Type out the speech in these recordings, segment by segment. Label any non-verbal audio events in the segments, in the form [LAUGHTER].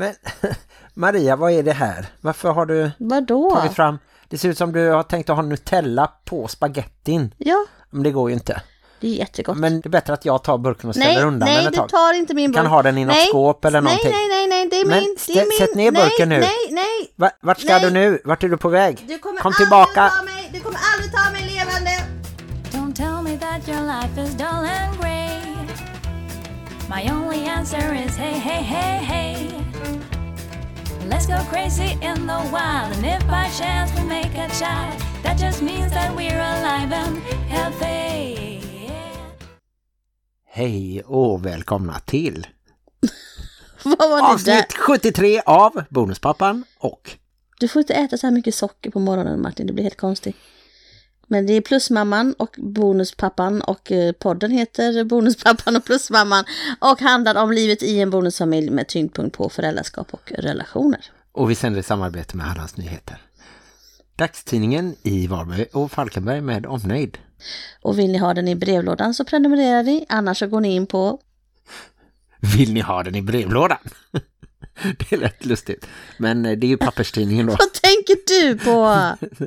Men [LAUGHS] Maria, vad är det här? Varför har du Vadå? tagit fram... Det ser ut som du har tänkt att ha Nutella på spagettin. Ja, Men det går ju inte. det är jättegott. Men det är bättre att jag tar burken och ställer nej, undan nej, den ett du tag. tar inte min Du kan burk. ha den i något nej, skåp eller nej, någonting. Nej, nej, nej, det är Men min. Det är min. sätt ner burken nej, nu. Nej, nej, Va, vart ska Nej. du nu? Vart är du på väg? Du kommer Kom aldrig tillbaka. ta mig. Du kommer aldrig ta mig levande. Don't tell me that your life is dull and grey. My only answer is hey, hey, hey, hey. Let's go crazy in the wild, and if by chance we make a child, that just means that we're alive and healthy. Hej och välkomna till [LAUGHS] Vad var det där? avsnitt 73 av Bonuspappan och Du får inte äta så här mycket socker på morgonen Martin, det blir helt konstigt. Men det är Plusmamman och Bonuspappan och eh, podden heter Bonuspappan och Plusmamman och handlar om livet i en bonusfamilj med tyngdpunkt på föräldraskap och relationer. och vi sänder i samarbete med Hallands Nyheter. Dagstidningen i Varberg och Falkenberg med omnöjd. Och vill ni ha den i brevlådan så prenumererar ni, annars så går ni in på Vill ni ha den i brevlådan? [LAUGHS] det är rätt lustigt. Men eh, det är ju papperstidningen då. Vad tänker du på? [LAUGHS]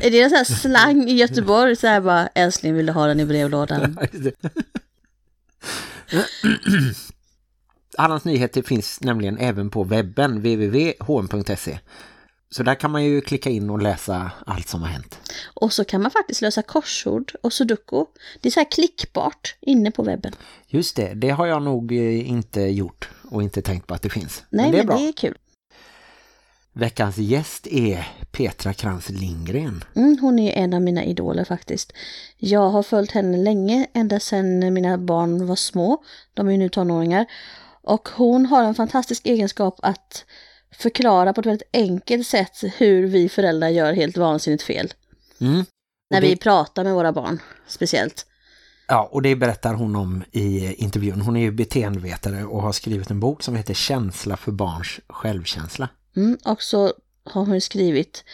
Är det en sån här slang i Göteborg? Så här bara, älskling vill du ha den i brevlådan? [LAUGHS] Hallands [CLEARS THROAT] Nyheter finns nämligen även på webben www.hm.se. Så där kan man ju klicka in och läsa allt som har hänt. Och så kan man faktiskt lösa korsord och sudoku. Det är så här klickbart inne på webben. Just det, det har jag nog eh, inte gjort och inte tänkt på att det finns. Nej, men det är men bra. det är kul. Veckans gäst är Petra Krantz Lindgren. Mm, hon är en av mina idoler faktiskt. Jag har följt henne länge, ända sedan mina barn var små. De är ju nu tonåringar. Och hon har en fantastisk egenskap att förklara på ett väldigt enkelt sätt hur vi föräldrar gör helt vansinnigt fel. Mm. När det- vi pratar med våra barn, speciellt. Ja, och det berättar hon om i intervjun. Hon är ju beteendevetare och har skrivit en bok som heter Känsla för barns självkänsla. Mm, och så har hon skrivit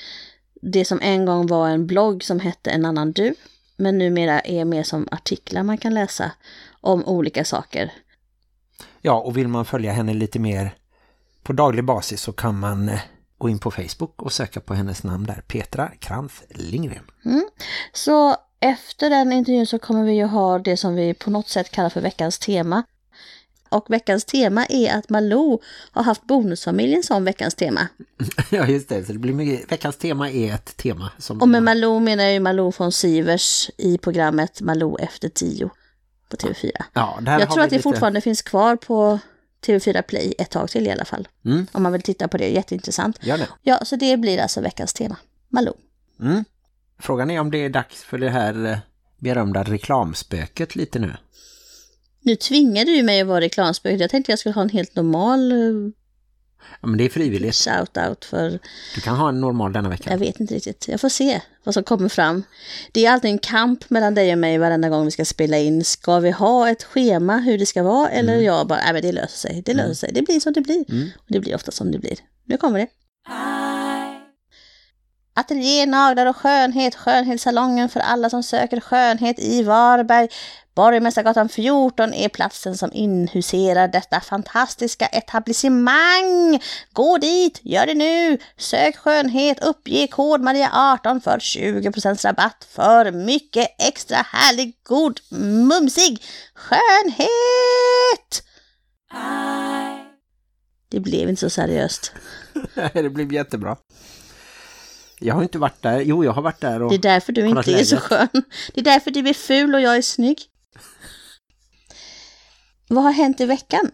det som en gång var en blogg som hette En annan du. Men numera är mer som artiklar man kan läsa om olika saker. Ja, och vill man följa henne lite mer på daglig basis så kan man eh, gå in på Facebook och söka på hennes namn där. Petra Krantz Lindgren. Så efter den intervjun så kommer vi ju ha det som vi på något sätt kallar för veckans tema. Och veckans tema är att Malou har haft bonusfamiljen som veckans tema. [LAUGHS] ja, just det. Så det blir mycket... Veckans tema är ett tema. Som Och med Malou menar jag ju Malou von Sivers i programmet Malou efter tio på TV4. Ja, Jag tror att det lite- fortfarande finns kvar på TV4 Play ett tag till i alla fall. Mm. Om man vill titta på det, jätteintressant. Gör det. Ja, så det blir alltså veckans tema. Malou. Mm. Frågan är om det är dags för det här eh, berömda reklamspöket lite nu. Nu tvingar du mig att vara reklamspöket. Jag tänkte jag skulle ha en helt normal eh, Ja, men det är frivilligt. shout-out för... Du kan ha en normal denna vecka. Jag vet inte riktigt. Jag får se vad som kommer fram. Det är alltid en kamp mellan dig och mig varenda gång vi ska spela in. Ska vi ha ett schema hur det ska vara? Eller Mm. jag bara, nej men det löser sig. Det löser sig. Det blir som det blir. Och det blir ofta som det blir. Nu kommer det. Ateljé, naglar och skönhet, skönhetssalongen för alla som söker skönhet i Varberg. Borgmästargatan 14 är platsen som inhuserar detta fantastiska etablissemang. Gå dit, gör det nu! Sök skönhet, uppge kod Maria18 för 20% rabatt för mycket extra härlig, god, mumsig skönhet! Det blev inte så seriöst. [LAUGHS] det blir jättebra. Jag har inte varit där. Jo, jag har varit där och... Det är därför du inte är så läget. skön. Det är därför du är ful och jag är snygg. Vad har hänt i veckan?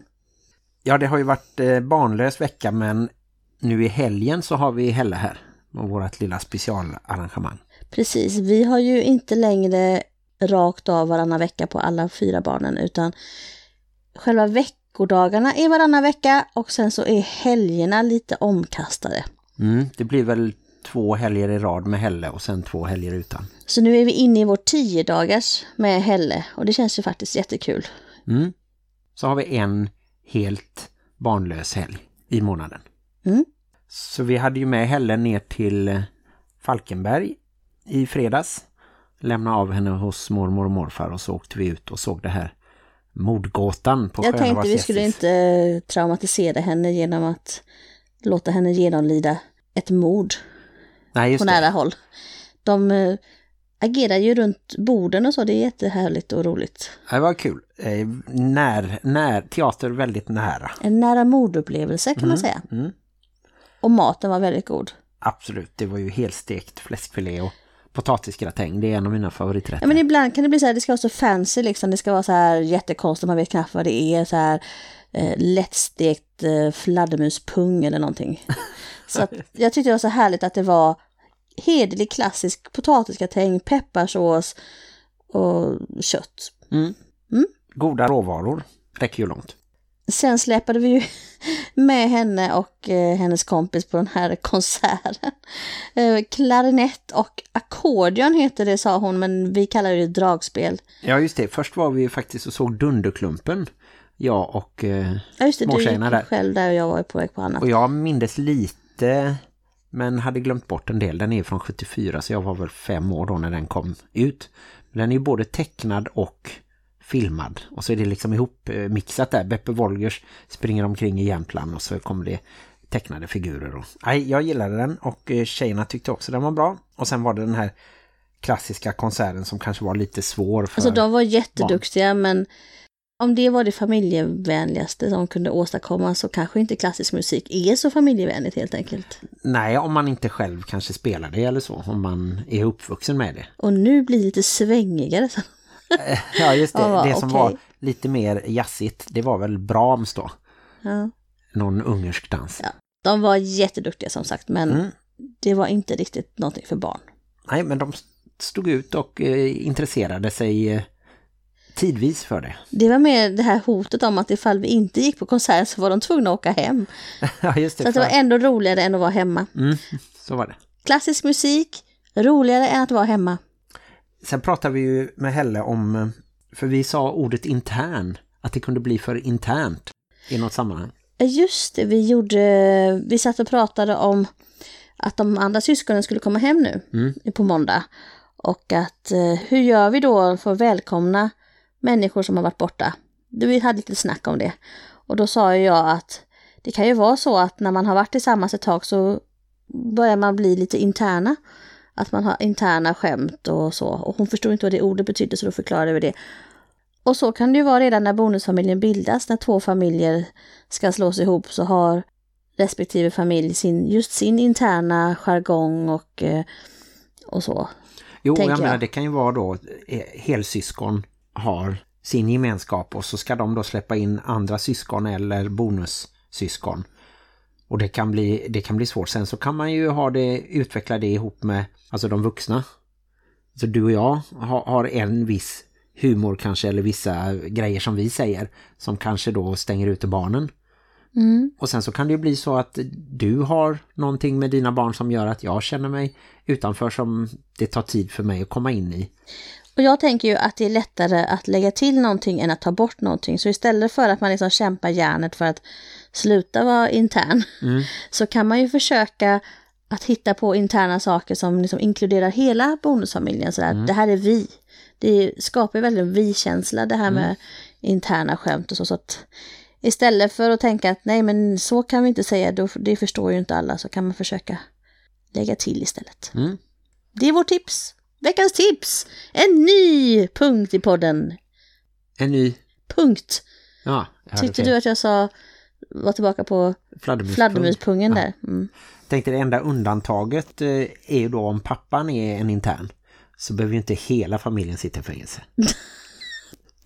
Ja, det har ju varit eh, barnlös vecka men nu i helgen så har vi Helle här. Och vårt lilla specialarrangemang. Precis, vi har ju inte längre rakt av varannan vecka på alla fyra barnen utan själva veckodagarna är varannan vecka och sen så är helgerna lite omkastade. Mm, det blir väl två helger i rad med Helle och sen två helger utan. Så nu är vi inne i vår tio dagars med Helle och det känns ju faktiskt jättekul. Mm. Så har vi en helt barnlös helg i månaden. Mm. Så vi hade ju med Helle ner till eh, Falkenberg i fredags. Lämna av henne hos mormor och morfar och så åkte vi ut och såg det här mordgåtan på Jag tänkte vi skulle inte traumatisera henne genom att låta henne genomlida ett mord Nej, just på det. nära håll. De eh, agerar ju runt borden och så, det är jättehärligt och roligt. Det var kul. Eh, när, när, teater väldigt nära. En nära mordupplevelse kan man säga. Mm. Och maten var väldigt god. Absolut, det var ju helstekt fläskfilé och potatisgratäng. Det är en av mina favoriträtter. Ja men ibland kan det bli så här, det ska vara så fancy liksom, det ska vara så här jättekonstigt, man vet knappt vad det är, så här eh, lättstekt eh, fladdermuspung eller någonting. [LAUGHS] så jag tyckte det var så härligt att det var hederlig klassisk potatisgratäng, pepparsås och kött. Mm. Mm. Goda råvaror räcker ju långt. Sen släpade vi ju [LAUGHS] med henne och eh, hennes kompis på den här [LAUGHS] konserten. Eh, klarinett och ackordion heter det sa hon, men vi kallar det dragspel. Ja just det, först var vi faktiskt och såg Dunderklumpen. Jag och, eh, Ja just det, du gick där. själv där och jag var på väg på annat. och jag mindes lite men hade glömt bort en del. Den är från 74 så jag var väl fem år då när den kom ut. Den är både tecknad och filmad. Och så är det liksom ihop eh, mixat där. Beppe Wolgers springer omkring i Jämtland och så kommer det tecknade figurer. Och, nej, jag gillade den och eh, tjejerna tyckte också den var bra. Och sen var det den här klassiska konserten som kanske var lite svår för... Alltså de var jätteduktiga men om det var det familjevänligaste som kunde åstadkomma så kanske inte klassisk musik är så familjevänligt helt enkelt. Nej, om man inte själv kanske spelar det eller så. Om man är uppvuxen med det. Och nu blir det lite svängigare. Så. [LAUGHS] Ja, just det. Ja, det som okej. var lite mer jazzigt, det var väl Brahms då. Ja. Någon ungersk dans. Ja. De var jätteduktiga som sagt men Mm. det var inte riktigt någonting för barn. Nej, men de stod ut och eh, intresserade sig eh, tidvis för det. Det var mer det här hotet om att ifall vi inte gick på konsert så var de tvungna att åka hem. [LAUGHS] ja, just det. Så det var ändå roligare än att vara hemma. mm, så var det. Klassisk musik, roligare än att vara hemma. Sen pratade vi ju med Helle om, för vi sa ordet intern, att det kunde bli för internt i något sammanhang. Just det, vi gjorde, vi satt och pratade om att de andra syskonen skulle komma hem nu Mm. på måndag. Och att eh, hur gör vi då för att välkomna människor som har varit borta? Vi hade lite snack om det. Och då sa jag att det kan ju vara så att när man har varit tillsammans ett tag så börjar man bli lite interna. Att man har interna skämt och så. Och hon förstod inte vad det ordet betydde så då förklarade vi det. Och så kan det ju vara redan när bonusfamiljen bildas, när två familjer ska slås ihop så har respektive familj sin, just sin interna jargong och, eh, och så. Jo, tänker jag menar jag. det kan ju vara då eh, helsyskon har sin gemenskap och så ska de då släppa in andra syskon eller bonussyskon. Och det kan bli det kan bli svårt. Sen så kan man ju ha det utveckla det ihop med alltså de vuxna. Så du och jag har, har en viss humor kanske eller vissa grejer som vi säger som kanske då stänger ute barnen. Mm. Och sen så kan det ju bli så att du har någonting med dina barn som gör att jag känner mig utanför som det tar tid för mig att komma in i. Och jag tänker ju att det är lättare att lägga till någonting än att ta bort någonting. Så istället för att man liksom kämpar hjärnet för att sluta vara intern Mm. [LAUGHS] så kan man ju försöka att hitta på interna saker som liksom inkluderar hela bonusfamiljen. Så att det här är vi. Det skapar väldigt en vi-känsla det här med interna skämt och så. så att istället för att tänka att nej men så kan vi inte säga, då, det förstår ju inte alla, så kan man försöka lägga till istället. Mm. Det är vårt tips. Veckans tips! En ny punkt i podden. En ny... Punkt. Ja, Tyckte fel. du att jag sa, var tillbaka på Fladdermuspung. fladdermuspungen Ja. där? Mm. Tänkte det enda undantaget eh, är ju då om pappan är en intern. Så behöver ju inte hela familjen sitta i fängelse. [LAUGHS]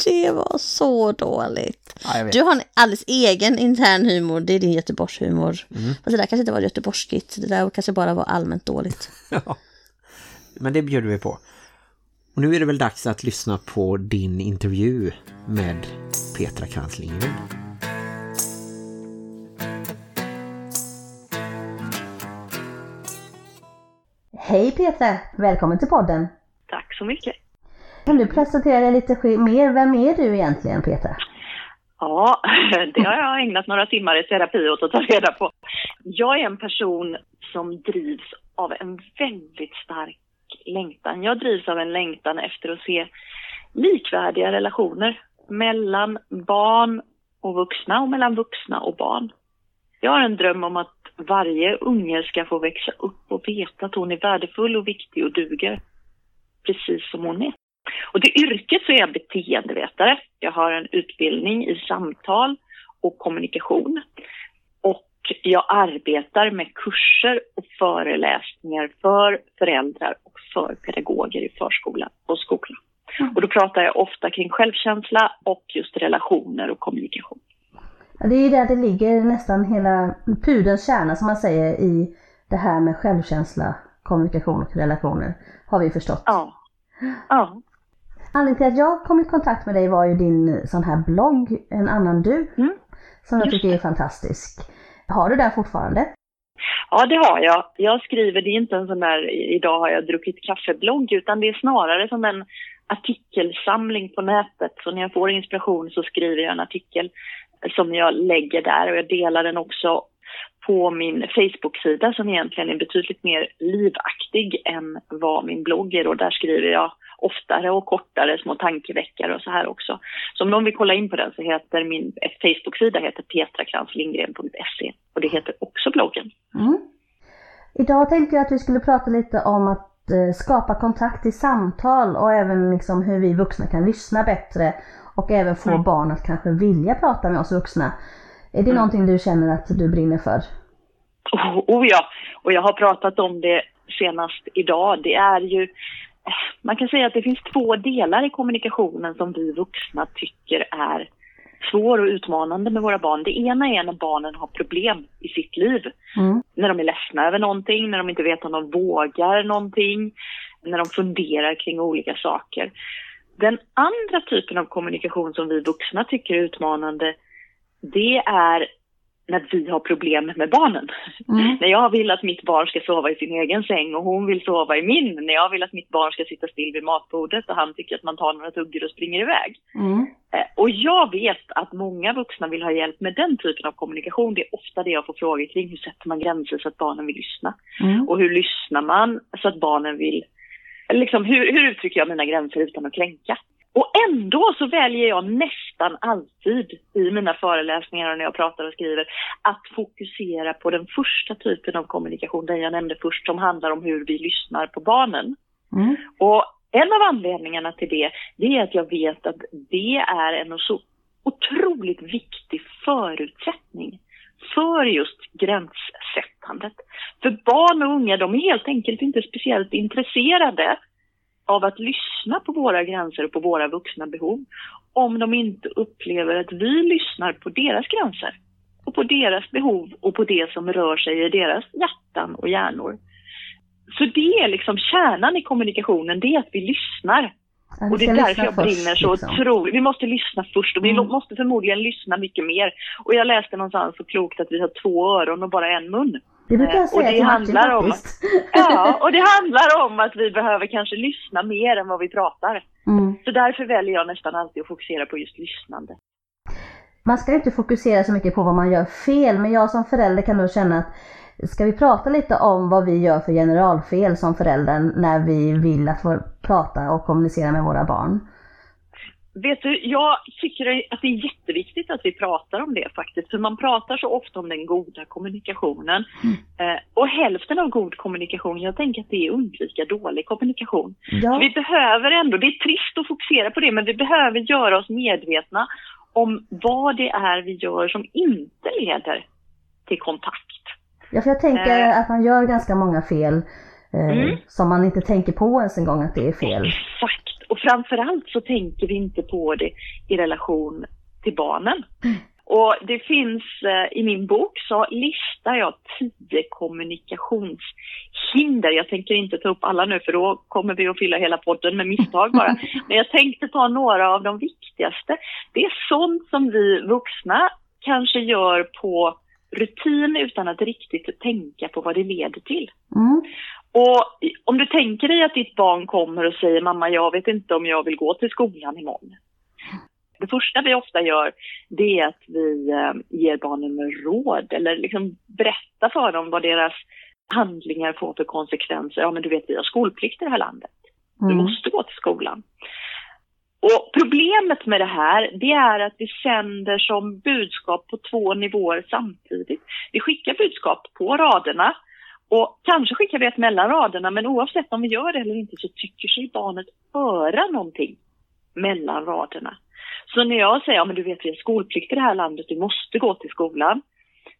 Det var så dåligt. Ja. Du har en alldeles egen intern humor, det är din Göteborgshumor. Mm. Fast det där kanske inte var göteborgskigt, det där kanske bara var allmänt dåligt. [LAUGHS] Ja. Men det bjuder vi på. Och nu är det väl dags att lyssna på din intervju med Petra Kranslingren. Hej Petra, välkommen till podden. Tack så mycket. Kan du presentera dig lite mer? Vem är du egentligen Petra? Ja, [LAUGHS] det har jag ägnat några timmar i terapi åt att ta reda på. Jag är en person som drivs av en väldigt stark längtan. Jag drivs av en längtan efter att se likvärdiga relationer mellan barn och vuxna och mellan vuxna och barn. Jag har en dröm om att varje unge ska få växa upp och veta att hon är värdefull och viktig och duger precis som hon är. Och till yrket så är jag beteendevetare. Jag har en utbildning i samtal och kommunikation. Jag arbetar med kurser och föreläsningar för föräldrar och för pedagoger i förskola och skola. Och då pratar jag ofta kring självkänsla och just relationer och kommunikation. Ja, det är ju där det ligger nästan hela pudelns kärna som man säger i det här med självkänsla, kommunikation och relationer. Har vi förstått. Ja. Ja. Anledningen till att jag kom i kontakt med dig var ju din sån här blogg, En annan du. Mm. Som jag tycker är fantastisk. Har du den fortfarande? Ja, det har jag. Jag skriver, det är inte en sån där idag har jag druckit kaffeblogg utan det är snarare som en artikelsamling på nätet. Så när jag får inspiration så skriver jag en artikel som jag lägger där och jag delar den också på min Facebook-sida som egentligen är betydligt mer livaktig än vad min blogg är och där skriver jag oftare och kortare små tankeväckare och så här också. Så om någon vill kolla in på den så heter min Facebook-sida heter petrakranslinggren.se och det heter också bloggen. Mm. Idag tänkte jag att vi skulle prata lite om att eh, skapa kontakt i samtal och även liksom hur vi vuxna kan lyssna bättre och även få Mm. barn att kanske vilja prata med oss vuxna. Är det Mm. någonting du känner att du brinner för? Oh, oh ja, och jag har pratat om det senast idag. Det är ju, man kan säga att det finns två delar i kommunikationen som vi vuxna tycker är svår och utmanande med våra barn. Det ena är när barnen har problem i sitt liv. Mm. När de är ledsna över någonting, när de inte vet om de vågar någonting, när de funderar kring olika saker. Den andra typen av kommunikation som vi vuxna tycker är utmanande, det är när vi har problem med barnen. Mm. När jag vill att mitt barn ska sova i sin egen säng och hon vill sova i min. När jag vill att mitt barn ska sitta still vid matbordet och han tycker att man tar några tuggor och springer iväg. Mm. Eh, Och jag vet att många vuxna vill ha hjälp med den typen av kommunikation. Det är ofta det jag får frågor kring. Hur sätter man gränser så att barnen vill lyssna? Mm. Och hur lyssnar man så att barnen vill... Liksom, hur, hur uttrycker jag mina gränser utan att kränka? Och ändå så väljer jag nästan alltid i mina föreläsningar och när jag pratar och skriver att fokusera på den första typen av kommunikation, den jag nämnde först, som handlar om hur vi lyssnar på barnen. Mm. Och en av anledningarna till det, det är att jag vet att det är en så otroligt viktig förutsättning för just gränssättandet. För barn och unga, de är helt enkelt inte speciellt intresserade av att lyssna på våra gränser och på våra vuxna behov om de inte upplever att vi lyssnar på deras gränser och på deras behov och på det som rör sig i deras hjärtan och hjärnor. Så det är liksom kärnan i kommunikationen, det är att vi lyssnar. Ja, vi Och det är därför jag först, brinner så liksom. otroligt. Vi måste lyssna först och vi Mm. måste förmodligen lyssna mycket mer. Och jag läste någonstans så klokt att vi har två öron och bara en mun. Det brukar jag säga och det till Martin handlar om- faktiskt. [LAUGHS] Ja, och det handlar om att vi behöver kanske lyssna mer än vad vi pratar. Mm. Så därför väljer jag nästan alltid att fokusera på just lyssnande. Man ska inte fokusera så mycket på vad man gör fel, men jag som förälder kan då känna att ska vi prata lite om vad vi gör för generalfel som föräldrar när vi vill att vår, prata och kommunicera med våra barn? Vet du, jag tycker att det är jätteviktigt att vi pratar om det faktiskt. För man pratar så ofta om den goda kommunikationen. Eh, och hälften av god kommunikation, jag tänker att det är undvika dålig kommunikation. Ja, Vi behöver ändå, det är trist att fokusera på det, men vi behöver göra oss medvetna om vad det är vi gör som inte leder till kontakt. ja för jag tänker Eh. att man gör ganska många fel eh, Mm. som man inte tänker på ens en gång att det är fel. Exakt. Och framförallt så tänker vi inte på det i relation till barnen. Och det finns eh, i min bok så listar jag tio kommunikationshinder. Jag tänker inte ta upp alla nu för då kommer vi att fylla hela podden med misstag bara. [LAUGHS] Men jag tänkte ta några av de viktigaste. Det är sånt som vi vuxna kanske gör på rutin utan att riktigt tänka på vad det leder till. Mm. Och om du tänker dig att ditt barn kommer och säger mamma jag vet inte om jag vill gå till skolan imorgon. Det första vi ofta gör det är att vi eh, ger barnen råd eller liksom berättar för dem vad deras handlingar får för konsekvenser. Ja men du vet vi har skolplikt i det här landet. Du Mm. måste gå till skolan. Och problemet med det här, det är att vi sänder som budskap på två nivåer samtidigt. Vi skickar budskap på raderna och kanske skickar vi ett mellan raderna, men oavsett om vi gör det eller inte så tycker sig barnet höra någonting mellan raderna. Så när jag säger, ja men du vet vi har skolplikt i det här landet, du måste gå till skolan.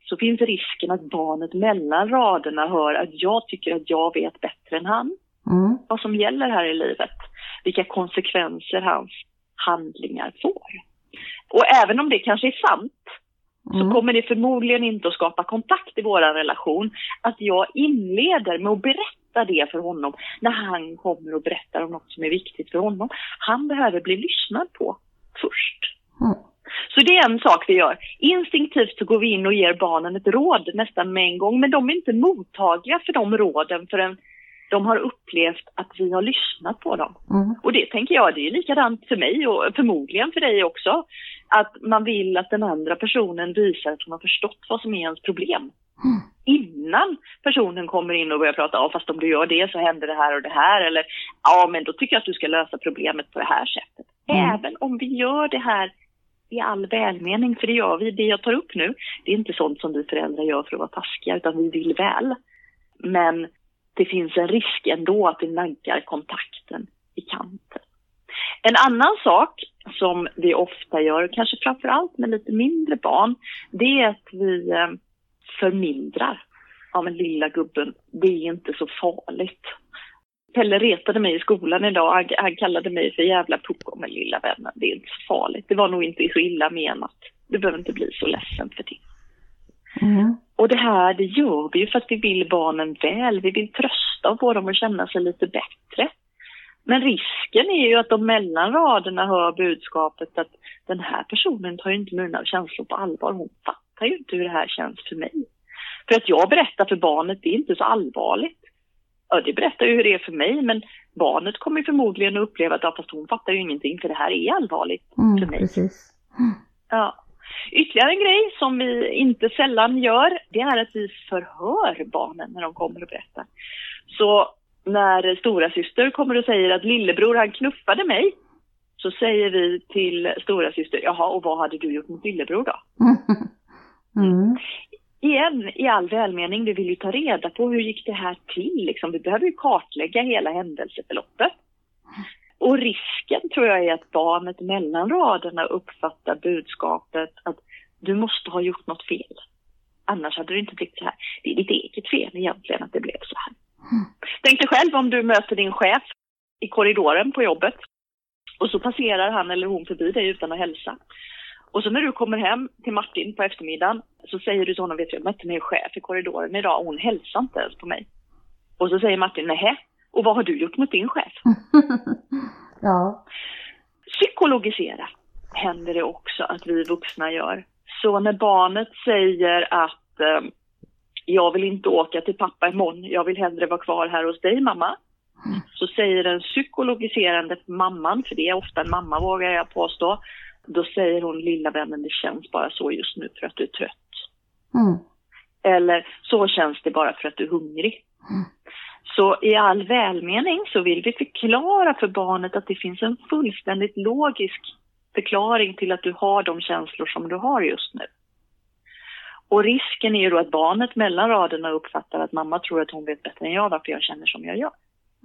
Så finns risken att barnet mellan raderna hör att jag tycker att jag vet bättre än han. Mm. Vad som gäller här i livet. Vilka konsekvenser hans handlingar får. Och även om det kanske är sant så Mm. kommer det förmodligen inte att skapa kontakt i vår relation att jag inleder med att berätta det för honom när han kommer och berättar om något som är viktigt för honom. Han behöver bli lyssnad på först. Mm. Så det är en sak vi gör. Instinktivt så går vi in och ger barnen ett råd nästan med en gång, men de är inte mottagliga för de råden förrän de har upplevt att vi har lyssnat på dem. Mm. Och det tänker jag, det är likadant för mig och förmodligen för dig också. Att man vill att den andra personen visar att hon har förstått vad som är ens problem. Innan personen kommer in och börjar prata, ja fast om du gör det så händer det här och det här. Eller ja men då tycker jag att du ska lösa problemet på det här sättet. Mm. Även om vi gör det här i all välmening, för det gör vi. Det jag tar upp nu, det är inte sånt som vi föräldrar gör för att vara taskiga, utan vi vill väl. Men det finns en risk ändå att det naggar kontakten i kanten. En annan sak som vi ofta gör, kanske framför allt med lite mindre barn, det är att vi eh, förmindrar. förmildrar. Ja men lilla gubben, det är inte så farligt. Pelle retade mig i skolan idag, han, han kallade mig för jävla pucko med lilla vännen. Det är inte så farligt, det var nog inte så illa menat. Du behöver inte bli så ledsen för det. Mm. Och det här det gör vi ju för att vi vill barnen väl. Vi vill trösta och få dem att känna sig lite bättre. Men risken är ju att de mellan raderna hör budskapet att den här personen tar ju inte mina känslor på allvar. Hon fattar ju inte hur det här känns för mig. För att jag berättar för barnet, det är inte så allvarligt. Ja, det berättar ju hur det är för mig, men barnet kommer förmodligen att uppleva att ja, fast hon fattar ju ingenting för det här är allvarligt för Mm. mig. Precis. Ja. Ytterligare en grej som vi inte sällan gör, det är att vi förhör barnen när de kommer och berättar. Så när stora syster kommer och säger att lillebror han knuffade mig, så säger vi till stora syster, jaha och vad hade du gjort mot lillebror då? [LAUGHS] Mm. Igen, i all välmening, vi vill ju ta reda på hur gick det här till liksom. Vi behöver ju kartlägga hela händelseförloppet. Och risken tror jag är att barnet mellan raderna uppfattar budskapet att du måste ha gjort något fel. Annars hade det inte blivit så här. Det är ditt eget fel egentligen att det blev så här. Tänk dig själv om du möter din chef i korridoren på jobbet och så passerar han eller hon förbi dig utan att hälsa. Och så när du kommer hem till Martin på eftermiddagen så säger du till honom, vet du, jag mötte min chef i korridoren idag och hon hälsade inte ens på mig. Och så säger Martin, nej och vad har du gjort mot din chef? [LAUGHS] ja. Psykologisera händer det också att vi vuxna gör. Så när barnet säger att eh, jag vill inte åka till pappa imorgon, jag vill hellre vara kvar här hos dig mamma. Så säger den psykologiserande mamman, för det är ofta en mamma vågar jag påstå, då säger hon lilla vännen det känns bara så just nu för att du är trött. Mm. Eller så känns det bara för att du är hungrig. Så i all välmening så vill vi förklara för barnet att det finns en fullständigt logisk förklaring till att du har de känslor som du har just nu. Och risken är ju då att barnet mellan raderna uppfattar att mamma tror att hon vet bättre än jag varför jag känner som jag gör.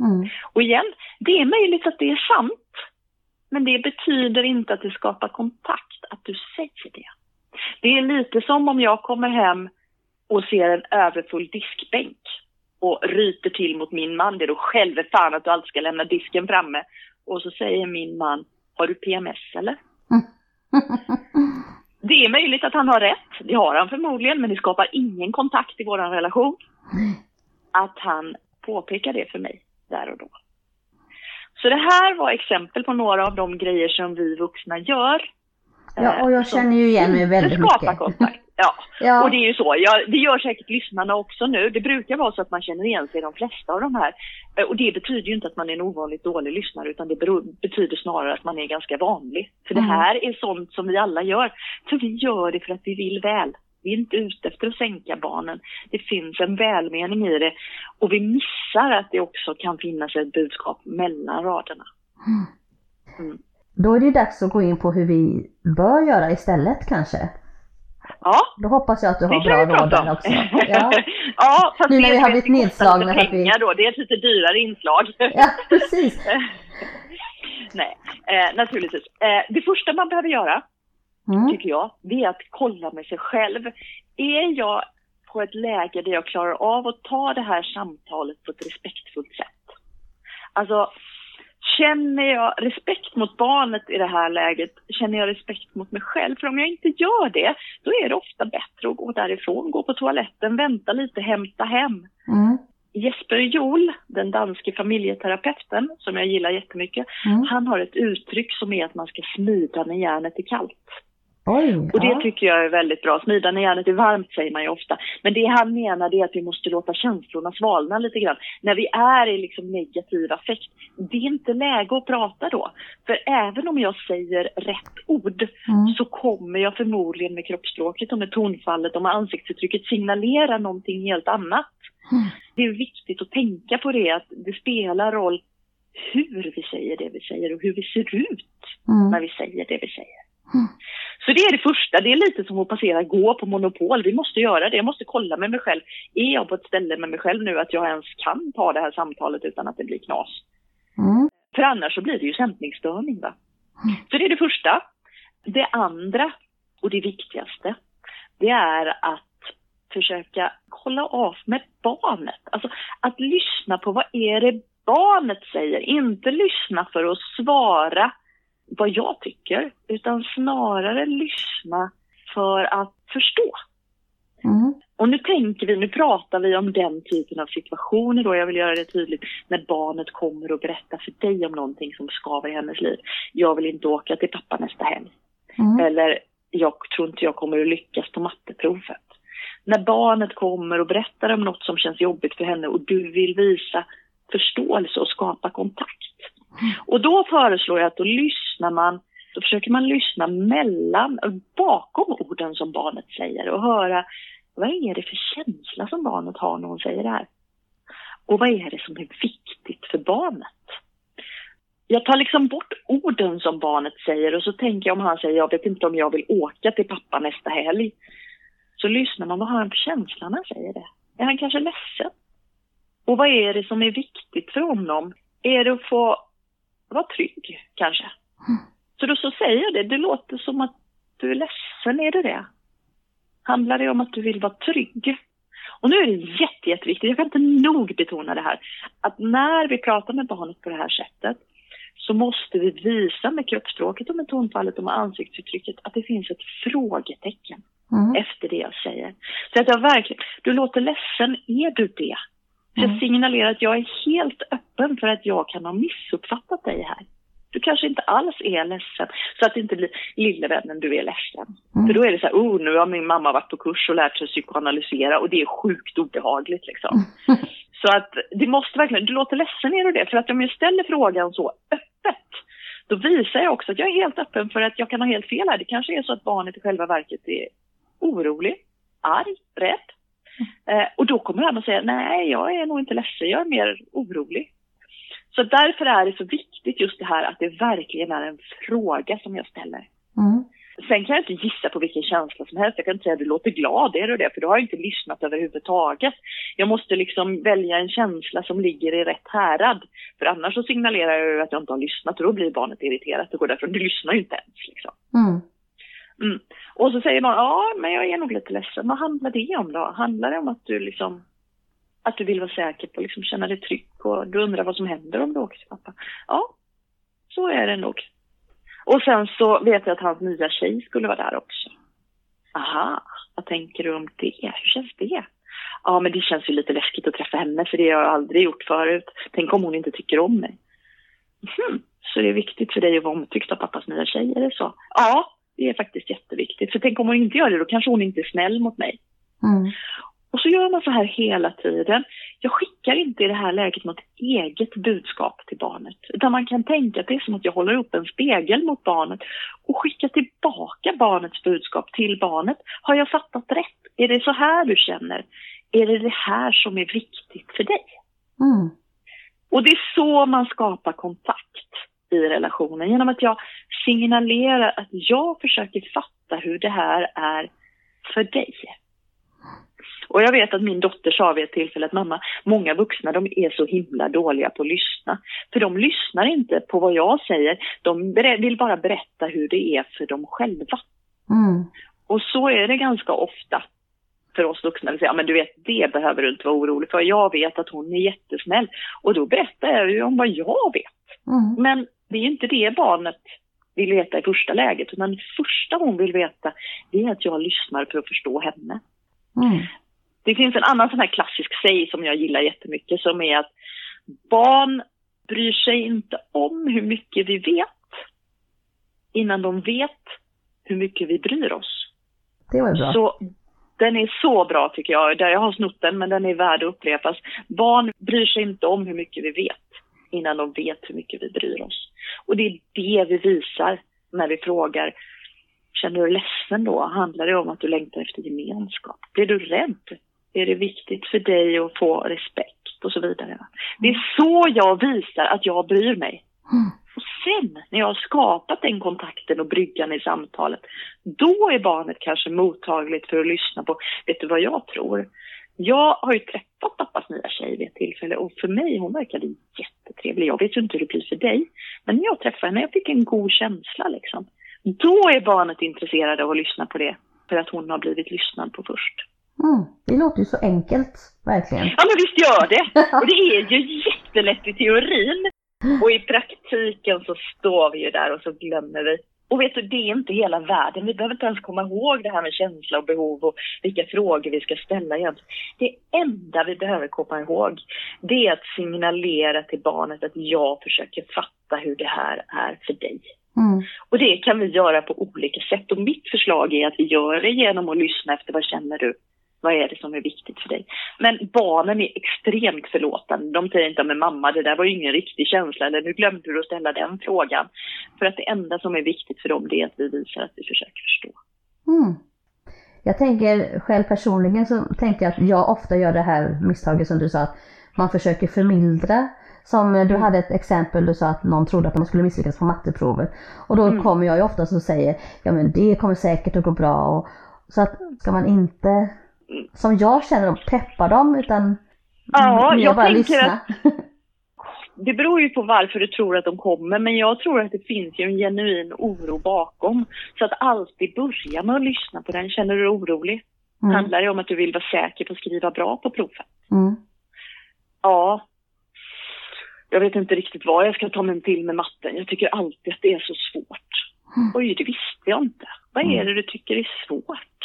Mm. Och igen, det är möjligt att det är sant. Men det betyder inte att det skapar kontakt, att du säger det. Det är lite som om jag kommer hem och ser en överfull diskbänk och ryter till mot min man. Det är då själv fan att du alltid ska lämna disken framme. Och så säger min man, har du PMS eller? [LAUGHS] Det är möjligt att han har rätt, det har han förmodligen, men det skapar ingen kontakt i vår relation. Att han påpekar det för mig där och då. Så det här var exempel på några av de grejer som vi vuxna gör. Ja, och jag eh, känner ju igen mig väldigt skapar mycket. kontakt. Ja. Ja. och det är ju så. Ja, det gör säkert lyssnarna också nu. Det brukar vara så att man känner igen sig i de flesta av de här. Eh, Och det betyder ju inte att man är en ovanligt dålig lyssnare utan det betyder snarare att man är ganska vanlig. För det Mm. här är sånt som vi alla gör. För vi gör det för att vi vill väl. Vi är inte ute efter att sänka barnen. Det finns en välmening i det. Och vi missar att det också kan finnas ett budskap mellan raderna. Mm. Då är det dags att gå in på hur vi bör göra istället kanske. Ja, Då hoppas jag att du har bra råd också. [LAUGHS] Ja, ja fast Nu när vi har blivit nedslagna att vi- pengar då, det är ett lite dyrare inslag. ja precis. [LAUGHS] Nej, eh, naturligtvis. Eh, det första man behöver göra Mm. tycker jag, det är att kolla med sig själv. Är jag på ett läge där jag klarar av att ta det här samtalet på ett respektfullt sätt? Alltså, känner jag respekt mot barnet i det här läget? Känner jag respekt mot mig själv? För om jag inte gör det, då är det ofta bättre att gå därifrån, gå på toaletten, vänta lite, hämta hem. Mm. Jesper Juhl, den danske familjeterapeuten, som jag gillar jättemycket, Mm. han har ett uttryck som är att man ska smida när järnet är kallt. Oj. Och det ja. tycker jag är väldigt bra. Smida när järnet är varmt säger man ju ofta. Men det han menar är att vi måste låta känslorna svalna lite grann. När vi är i liksom negativ affekt, det är inte läge att prata då. För även om jag säger rätt ord Mm. så kommer jag förmodligen med kroppsspråket och med tonfallet och med ansiktsuttrycket signalera någonting helt annat. Mm. Det är viktigt att tänka på det, att det spelar roll hur vi säger det vi säger och hur vi ser ut Mm. när vi säger det vi säger. Så det är det första, det är lite som att passera gå på monopol. Vi måste göra det, jag måste kolla med mig själv. Är jag på ett ställe med mig själv nu att jag ens kan ta det här samtalet utan att det blir knas? Mm. För annars så blir det ju sändningsstörning va. Mm. Så det är det första. Det andra, och det viktigaste, det är att försöka kolla av med barnet. Alltså att lyssna på vad är det barnet säger. Inte lyssna för att svara vad jag tycker, utan snarare lyssna för att förstå. Mm. Och nu tänker vi, nu pratar vi om den typen av situationer då, jag vill göra det tydligt, när barnet kommer och berättar för dig om någonting som skaver i hennes liv. Jag vill inte åka till pappa nästa helg. Mm. Eller jag tror inte jag kommer att lyckas på matteprovet. När barnet kommer och berättar om något som känns jobbigt för henne och du vill visa förståelse och skapa kontakt. Och då föreslår jag att då lyssnar man, då försöker man lyssna mellan, bakom orden som barnet säger och höra vad är det för känsla som barnet har när hon säger det här? Och vad är det som är viktigt för barnet? Jag tar liksom bort orden som barnet säger och så tänker jag om han säger jag vet inte om jag vill åka till pappa nästa helg. Så lyssnar man, vad har han för känsla när han säger det? Är han kanske ledsen? Och vad är det som är viktigt för honom? Är det att få vara trygg kanske? Så då så säger jag det, det låter som att du är ledsen, är det det? Handlar det om att du vill vara trygg? Och nu är det jätte, jätteviktigt, jag kan inte nog betona det här, att när vi pratar med barnet på det här sättet så måste vi visa med kroppsspråket och med tonfallet och med ansiktsuttrycket att det finns ett frågetecken Mm. efter det jag säger. Så att jag verkligen, du låter ledsen, är du det? Så jag Mm. signalerar att jag är helt öppen för att jag kan ha missuppfattat dig här. Du kanske inte alls är ledsen, så att det inte blir lille vännen, du är ledsen. Mm. För då är det så här, oh, nu har min mamma varit på kurs och lärt sig psykoanalysera och det är sjukt obehagligt liksom. [LAUGHS] Så att det måste verkligen, du låter ledsen är du det? För att om jag ställer frågan så öppet, då visar jag också att jag är helt öppen för att jag kan ha helt fel här. Det kanske är så att barnet i själva verket är orolig, arg, rädd. Eh, och då kommer han att säga, nej jag är nog inte ledsen, jag är mer orolig. Så därför är det så viktigt just det här att det verkligen är en fråga som jag ställer. Mm. Sen kan jag inte gissa på vilken känsla som helst. Jag kan inte säga du låter glad, är du det? För då har inte lyssnat överhuvudtaget. Jag måste liksom välja en känsla som ligger i rätt härad. För annars så signalerar jag ju att jag inte har lyssnat och då blir barnet irriterat och går därifrån. Du lyssnar ju inte ens liksom. Mm. Mm. Och så säger man, ja men jag är nog lite ledsen. Vad handlar det om då? Handlar det om att du liksom att du vill vara säker på att liksom känna dig trygg och du undrar vad som händer om du åker till pappa? Ja, så är det nog. Och sen så vet jag att hans nya tjej skulle vara där också. Aha, vad tänker du om det? Hur känns det? Ja, men det känns ju lite läskigt att träffa henne för det har jag aldrig gjort förut. Tänk om hon inte tycker om mig. Mm. Så det är viktigt för dig att vara omtyckt av pappas nya tjej, är det så? Ja, det är faktiskt jätteviktigt. För tänk om hon inte gör det, då kanske hon inte är snäll mot mig. Mm. Och så gör man så här hela tiden. Jag skickar inte i det här läget något eget budskap till barnet. Utan man kan tänka att det är som att jag håller upp en spegel mot barnet och skickar tillbaka barnets budskap till barnet. Har jag fattat rätt? Är det så här du känner? Är det det här som är viktigt för dig? Mm. Och det är så man skapar kontakt. I relationen genom att jag signalerar att jag försöker fatta hur det här är för dig. Och jag vet att min dotter sa vid ett tillfälle att mamma, många vuxna de är så himla dåliga på att lyssna. För de lyssnar inte på vad jag säger, de vill bara berätta hur det är för dem själva. Mm. Och så är det ganska ofta för oss vuxna. Vi säger, ja men du vet, det behöver du inte vara orolig för. Jag vet att hon är jättesnäll. Och då berättar jag ju om vad jag vet. Mm. Men det är inte det barnet vill veta i första läget. Utan det första hon vill veta, det är att jag lyssnar för att förstå henne. Mm. Det finns en annan sån här klassisk säg som jag gillar jättemycket som är att barn bryr sig inte om hur mycket vi vet innan de vet hur mycket vi bryr oss. Det var bra. Så den är så bra tycker jag. Där jag har snott den men den är värd att upprepas. Barn bryr sig inte om hur mycket vi vet innan de vet hur mycket vi bryr oss. Och det är det vi visar när vi frågar Känner du dig ledsen då? Handlar det om att du längtar efter gemenskap? Blir du rädd? Är det viktigt för dig att få respekt och så vidare? Det är så jag visar att jag bryr mig. Mm. Och sen när jag har skapat den kontakten och bryggan i samtalet, då är barnet kanske mottagligt för att lyssna på, vet du vad jag tror? Jag har ju träffat pappas nya tjej vid ett tillfälle och för mig, hon verkade jättetrevlig. Jag vet ju inte hur det blir för dig, men när jag träffade henne, jag fick en god känsla liksom. Då är barnet intresserad av att lyssna på det, för att hon har blivit lyssnad på först. Mm. Det låter ju så enkelt, verkligen. Ja men visst gör det! [LAUGHS] Och det är ju jättelätt i teorin. Och i praktiken så står vi ju där och så glömmer vi. Och vet du, det är inte hela världen. Vi behöver inte ens komma ihåg det här med känsla och behov och vilka frågor vi ska ställa igen. Det enda vi behöver komma ihåg, det är att signalera till barnet att jag försöker fatta hur det här är för dig. Mm. Och det kan vi göra på olika sätt. Och mitt förslag är att vi gör det genom att lyssna efter vad känner du? Vad är det som är viktigt för dig? Men barnen är extremt förlåtande. De säger inte, men mamma, det där var ju ingen riktig känsla. Eller nu glömde du att ställa den frågan. För att det enda som är viktigt för dem, det är att vi visar att vi försöker förstå. Mm. Jag tänker själv personligen så tänkte jag att jag ofta gör det här misstaget som du sa att man försöker förmildra. Som du hade ett exempel, du sa att någon trodde att man skulle misslyckas på matteprovet. Och då Mm. kommer jag ju ofta och säger, ja men det kommer säkert att gå bra. Och, så att ska man inte, som jag känner, peppa dem utan Ja, jag bara tänker lyssna. [LAUGHS] Det beror ju på varför du tror att de kommer, men jag tror att det finns ju en genuin oro bakom. Så att alltid börja med att lyssna på den. Känner du dig orolig? Mm. Handlar det om att du vill vara säker på att skriva bra på provet? Mm. Ja. Jag vet inte riktigt vad jag ska ta mig till med matten. Jag tycker alltid att det är så svårt. Mm. Oj, det visste jag inte. Vad är det du tycker är svårt?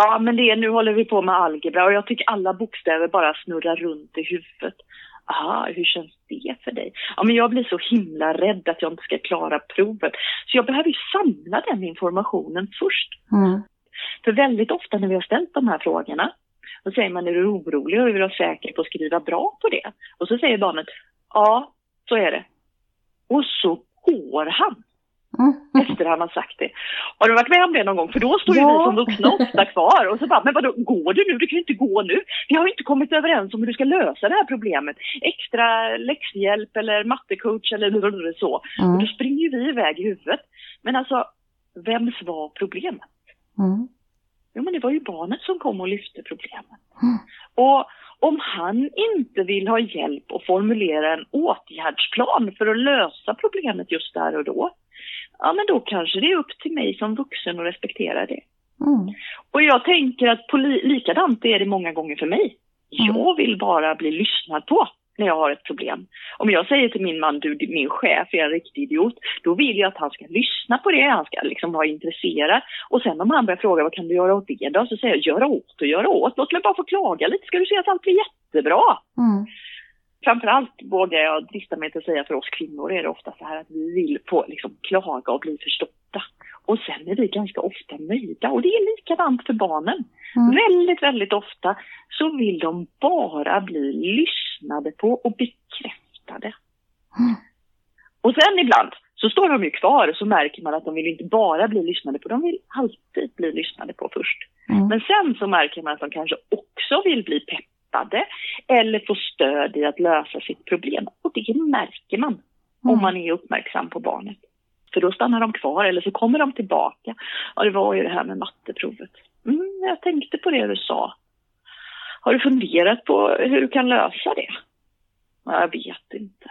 Ja, men det är, nu håller vi på med algebra och jag tycker alla bokstäver bara snurrar runt i huvudet. Aha, hur känns det för dig? Ja, men jag blir så himla rädd att jag inte ska klara provet. Så jag behöver ju samla den informationen först. Mm. För väldigt ofta när vi har ställt de här frågorna, då säger man är du orolig och vill vara säker på att skriva bra på det? Och så säger barnet, ja, så är det. Och så går han. Efter han har sagt det. Har du varit med om det någon gång? För då står ju Ja. vi som vuxna ofta kvar och så bara, men vadå, går du nu? Du kan ju inte gå nu. Vi har ju inte kommit överens om hur du ska lösa det här problemet. Extra läxhjälp eller mattecoach eller så. Och Mm. då springer ju vi iväg i huvudet. Men alltså, vems var problemet? Mm. Jo, men det var ju barnet som kom och lyfte problemet. Mm. Och om han inte vill ha hjälp att formulera en åtgärdsplan för att lösa problemet just där och då, ja men då kanske det är upp till mig som vuxen att respektera det. Mm. Och jag tänker att på li- likadant är det många gånger för mig. Mm. Jag vill bara bli lyssnad på när jag har ett problem. Om jag säger till min man, du min chef är en riktig idiot, då vill jag att han ska lyssna på det, han ska liksom vara intresserad. Och sen om han börjar fråga, vad kan du göra åt det då? Så säger jag, göra åt och göra åt, låt mig bara få klaga lite, ska du se att allt blir jättebra. Mm. Framförallt vågar jag drista mig till att säga för oss kvinnor är det ofta så här att vi vill få liksom klaga och bli förstådda. Och sen är vi ganska ofta nöjda och det är likadant för barnen. Mm. Väldigt, väldigt ofta så vill de bara bli lyssnade på och bekräftade. Mm. Och sen ibland så står de ju kvar och så märker man att de vill inte bara bli lyssnade på, de vill alltid bli lyssnade på först. Mm. Men sen så märker man att de kanske också vill bli peppade eller få stöd i att lösa sitt problem. Och det märker man Om man är uppmärksam på barnet. För då stannar de kvar eller så kommer de tillbaka. Ja, det var ju det här med matteprovet. Mm, jag tänkte på det du sa. Har du funderat på hur du kan lösa det? Ja, Jag vet inte.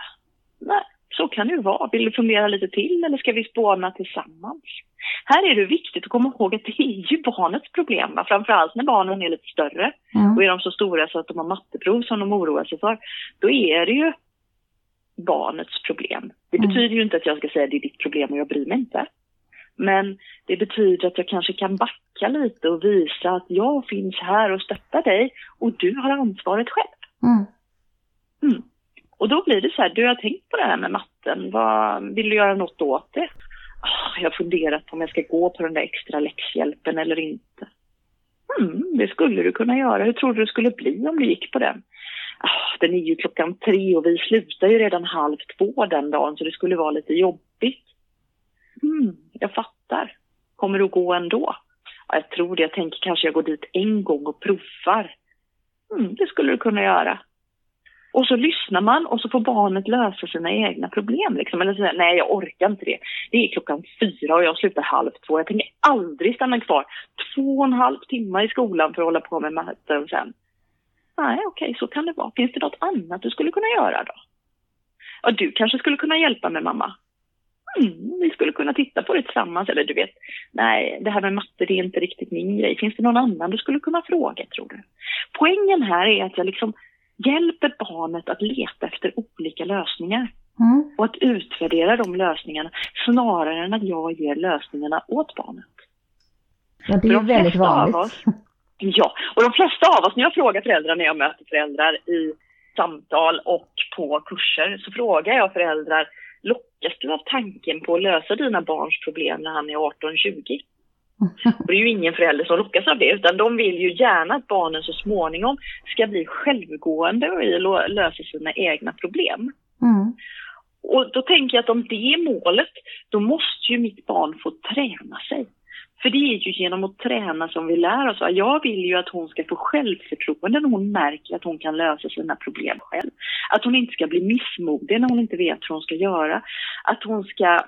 Nej, så kan det ju vara. Vill du fundera lite till eller ska vi spåna tillsammans? Här är det viktigt att komma ihåg att det är ju barnets problem. Va? Framförallt när barnen är lite större Mm. och är de så stora så att de har matteprov som de oroar sig för. Då är det ju barnets problem. Det Mm. betyder ju inte att jag ska säga att det är ditt problem och jag bryr mig inte. Men det betyder att jag kanske kan backa lite och visa att jag finns här och stöttar dig och du har ansvaret själv. Mm. Och då blir det så här, du har tänkt på det här med matten, vad, vill du göra något åt det? Ah, jag har funderat på om jag ska gå på den där extra läxhjälpen eller inte. Mm, det skulle du kunna göra. Hur tror du det skulle bli om du gick på den? Ah, den är ju klockan tre och vi slutar ju redan halv två den dagen så det skulle vara lite jobbigt. Mm, jag fattar. Kommer du att gå ändå? Ja, jag tror det. Jag tänker kanske jag går dit en gång och provar. Mm, det skulle du kunna göra. Och så lyssnar man och så får barnet lösa sina egna problem. Liksom. Eller säga, nej jag orkar inte det. Det är klockan fyra och jag slutar halv två. Jag tänker aldrig stanna kvar två och en halv timme i skolan för att hålla på med matte och sen. Nej, okej, så kan det vara. Finns det något annat du skulle kunna göra då? Ja, du kanske skulle kunna hjälpa med mamma. Mm, vi skulle kunna titta på det tillsammans. Eller du vet, nej, det här med matte det är inte riktigt min grej. Finns det någon annan du skulle kunna fråga, tror du? Poängen här är att jag liksom hjälper barnet att leta efter olika lösningar Mm. och att utvärdera de lösningarna snarare än att jag ger lösningarna åt barnet. Ja, det är de väldigt vanligt. oss- Ja, och de flesta av oss, när jag frågar föräldrar när jag möter föräldrar i samtal och på kurser, så frågar jag föräldrar, lockas du av tanken på att lösa dina barns problem när han är 18-20? Och det är ju ingen förälder som lockas av det, utan de vill ju gärna att barnen så småningom ska bli självgående och lösa sina egna problem. Mm. Och då tänker jag att om det är målet, då måste ju mitt barn få träna sig. För det är ju genom att träna som vi lär oss. Jag vill ju att hon ska få självförtroende när hon märker att hon kan lösa sina problem själv. Att hon inte ska bli missmodig när hon inte vet hur hon ska göra. Att hon ska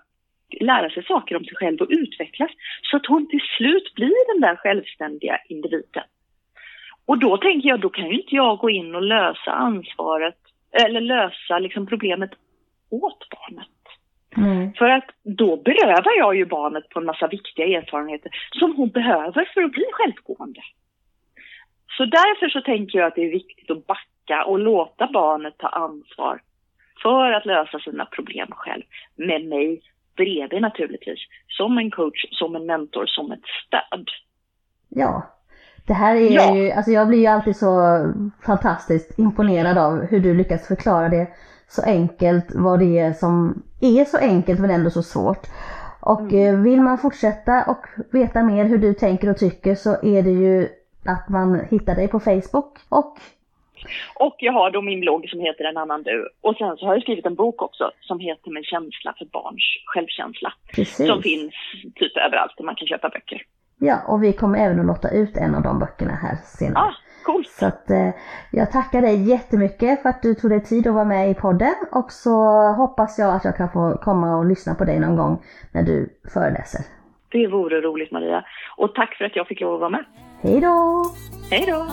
lära sig saker om sig själv och utvecklas så att hon till slut blir den där självständiga individen. Och då tänker jag, då kan ju inte jag gå in och lösa ansvaret eller lösa liksom problemet åt barnet. Nej. För att då berövar jag ju barnet på en massa viktiga erfarenheter som hon behöver för att bli självgående. Så därför så tänker jag att det är viktigt att backa och låta barnet ta ansvar för att lösa sina problem själv. Med mig bredvid naturligtvis. Som en coach, som en mentor, som ett stöd. Ja. Det här är Ja. ju, alltså jag blir ju alltid så fantastiskt imponerad av hur du lyckas förklara det så enkelt, vad det är som är så enkelt men ändå så svårt. Och eh, vill man fortsätta och veta mer hur du tänker och tycker så är det ju att man hittar dig på Facebook och Och jag har då min blogg som heter En annan du. Och sen så har jag skrivit en bok också som heter Med känsla för barns självkänsla. precis. Som finns typ överallt där man kan köpa böcker. Ja, och vi kommer även att låta ut en av de böckerna här senare. Ah, coolt! Så att eh, jag tackar dig jättemycket för att du tog dig tid att vara med i podden och så hoppas jag att jag kan få komma och lyssna på dig någon gång när du föreläser. Det vore roligt Maria. Och tack för att jag fick lov att vara med. Hej då! Hej då!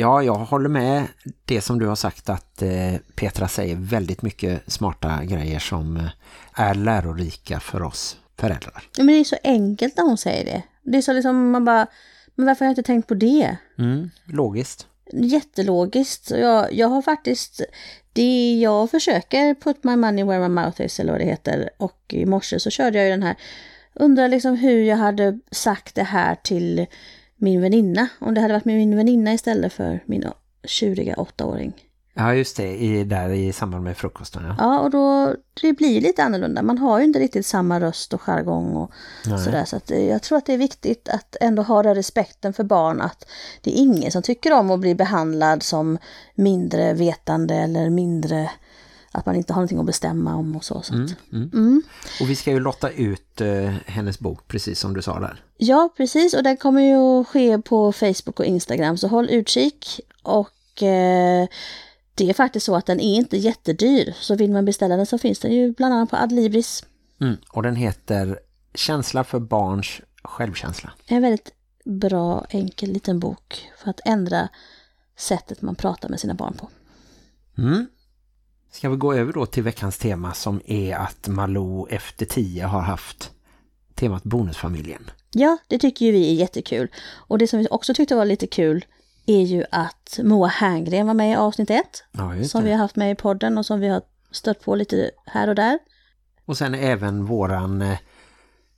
Ja, jag håller med det som du har sagt att eh, Petra säger väldigt mycket smarta grejer som eh, är lärorika för oss föräldrar. Ja, men det är så enkelt när hon säger det. Det är så liksom man bara, men varför har jag inte tänkt på det? Mm, logiskt. Jättelogiskt. Jag, jag har faktiskt, det jag försöker put my money where my mouth is eller vad det heter. Och i morse så körde jag ju den här, undrar liksom hur jag hade sagt det här till min väninna. Om det hade varit min väninna istället för min tjuriga åttaåring. Ja, just det. I, där i samband med frukosten. Ja. Ja, och då det blir lite annorlunda. Man har ju inte riktigt samma röst och jargong och sådär. Så att eh, jag tror att det är viktigt att ändå ha den respekten för barn att det är ingen som tycker om att bli behandlad som mindre vetande eller mindre att man inte har någonting att bestämma om och så. så att. Mm. Mm. Och vi ska ju lotta ut eh, hennes bok, precis som du sa där. Ja, precis. Och det kommer ju att ske på Facebook och Instagram. Så håll utkik. Och eh, det är faktiskt så att den är inte jättedyr. Så vill man beställa den så finns den ju bland annat på Adlibris. Mm. Och den heter Känsla för barns självkänsla. En väldigt bra, enkel liten bok för att ändra sättet man pratar med sina barn på. Mm. Ska vi gå över då till veckans tema som är att Malou efter tio har haft temat bonusfamiljen. Ja, det tycker ju vi är jättekul. Och det som vi också tyckte var lite kul är ju att Moa Herngren var med i avsnitt ett. Ja, Som vi har haft med i podden och som vi har stött på lite här och där. Och sen även våran eh,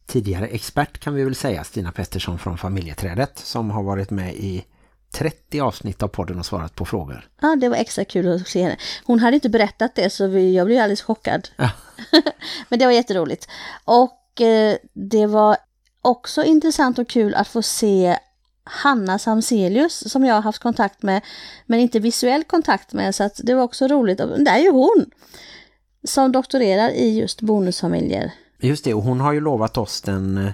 tidigare expert kan vi väl säga, Stina Pettersson från Familjeträdet som har varit med i 30 avsnitt av podden och svarat på frågor. Ja, det var extra kul att se henne. Hon hade inte berättat det så jag blev alldeles chockad. Ja. [LAUGHS] Men det var jätteroligt. Och eh, det var också intressant och kul att få se Hanna Samselius som jag har haft kontakt med men inte visuell kontakt med så att det var också roligt. Det är ju hon som doktorerar i just bonusfamiljer. Just det, och hon har ju lovat oss den eh,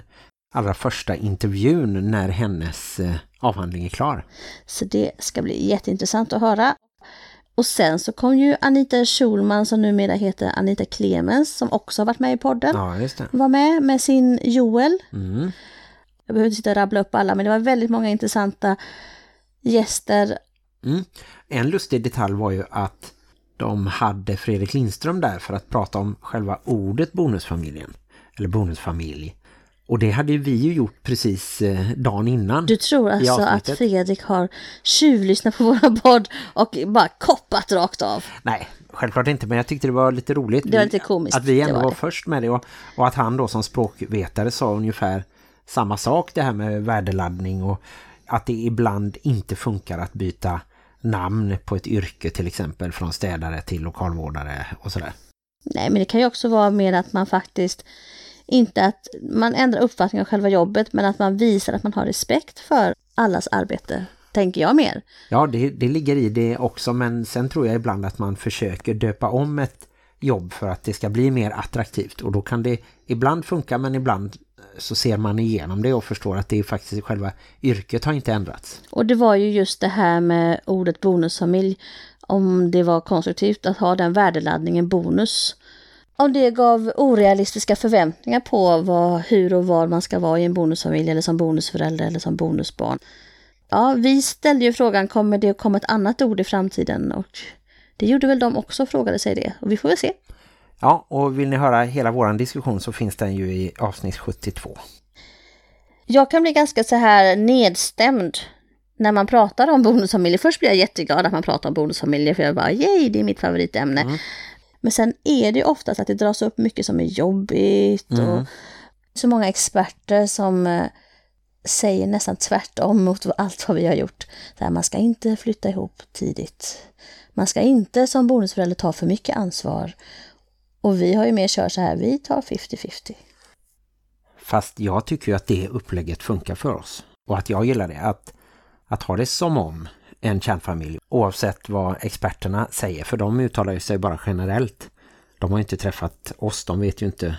allra första intervjun när hennes eh, avhandling är klar. Så det ska bli jätteintressant att höra. Och sen så kom ju Anita Schulman som numera heter Anita Clemens som också har varit med i podden. Ja, just det. Var med med sin Joel. Mm. Jag behöver inte sitta och rabbla upp alla men det var väldigt många intressanta gäster. Mm. En lustig detalj var ju att de hade Fredrik Lindström där för att prata om själva ordet bonusfamiljen. Eller bonusfamilj. Och det hade vi ju gjort precis eh, dagen innan. Du tror alltså att. Fredrik har tjuvlyssnat på våra podd och bara koppat rakt av. Nej, självklart inte. Men jag tyckte det var lite roligt. Det var lite komiskt, Att vi ändå var var, först med det. Och, och att han då som språkvetare sa ungefär samma sak. Det här med värdeladdning och att det ibland inte funkar att byta namn på ett yrke till exempel från städare till lokalvårdare och sådär. Nej, men det kan ju också vara mer att man faktiskt inte att man ändrar uppfattning om själva jobbet men att man visar att man har respekt för allas arbete, tänker jag mer. Ja, det, det ligger i det också men sen tror jag ibland att man försöker döpa om ett jobb för att det ska bli mer attraktivt och då kan det ibland funka men ibland så ser man igenom det och förstår att det är faktiskt själva yrket har inte ändrats. Och det var ju just det här med ordet bonusfamilj, om det var konstruktivt att ha den värdeladdningen bonus. Om det gav orealistiska förväntningar på vad, hur och var man ska vara i en bonusfamilj eller som bonusförälder eller som bonusbarn. Ja, vi ställde ju frågan, kommer det att komma ett annat ord i framtiden? Och det gjorde väl de också, frågade sig det. Och vi får väl se. Ja, och vill ni höra hela våran diskussion så finns den ju i avsnitt 72. Jag kan bli ganska så här nedstämd när man pratar om bonusfamiljer. Först blir jag jätteglad att man pratar om bonusfamiljer för jag bara, yay, det är mitt favoritämne. Men sen är det ju oftast att det dras upp mycket som är jobbigt och så många experter som eh, säger nästan tvärtom mot allt vad vi har gjort. Här, man ska inte flytta ihop tidigt. Man ska inte som bonusförälder ta för mycket ansvar. Och vi har ju mer kört så här, vi tar 50-50. Fast jag tycker ju att det upplägget funkar för oss. Och att jag gillar det. Att, att ha det som om en kärnfamilj. Oavsett vad experterna säger. För de uttalar ju sig bara generellt. De har inte träffat oss. De vet ju inte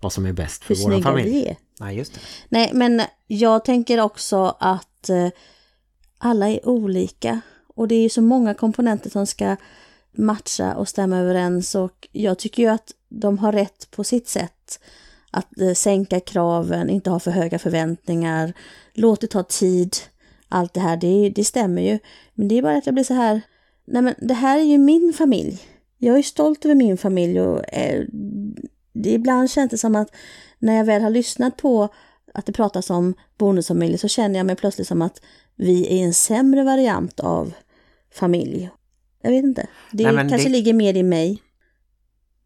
vad som är bäst för vår familj. vi är. Nej, just det. Nej, men jag tänker också att eh, alla är olika. Och det är ju så många komponenter som ska matcha och stämma överens. Och jag tycker ju att de har rätt på sitt sätt. Att eh, sänka kraven, inte ha för höga förväntningar, låt det ta tid. Allt det här, det, det stämmer ju. Men det är bara att jag blir så här, nej men det här är ju min familj. Jag är stolt över min familj och eh, det ibland känns det som att när jag väl har lyssnat på att det pratas om bonusfamilj så känner jag mig plötsligt som att vi är en sämre variant av familj. Jag vet inte. Det Nej, kanske det- ligger mer i mig.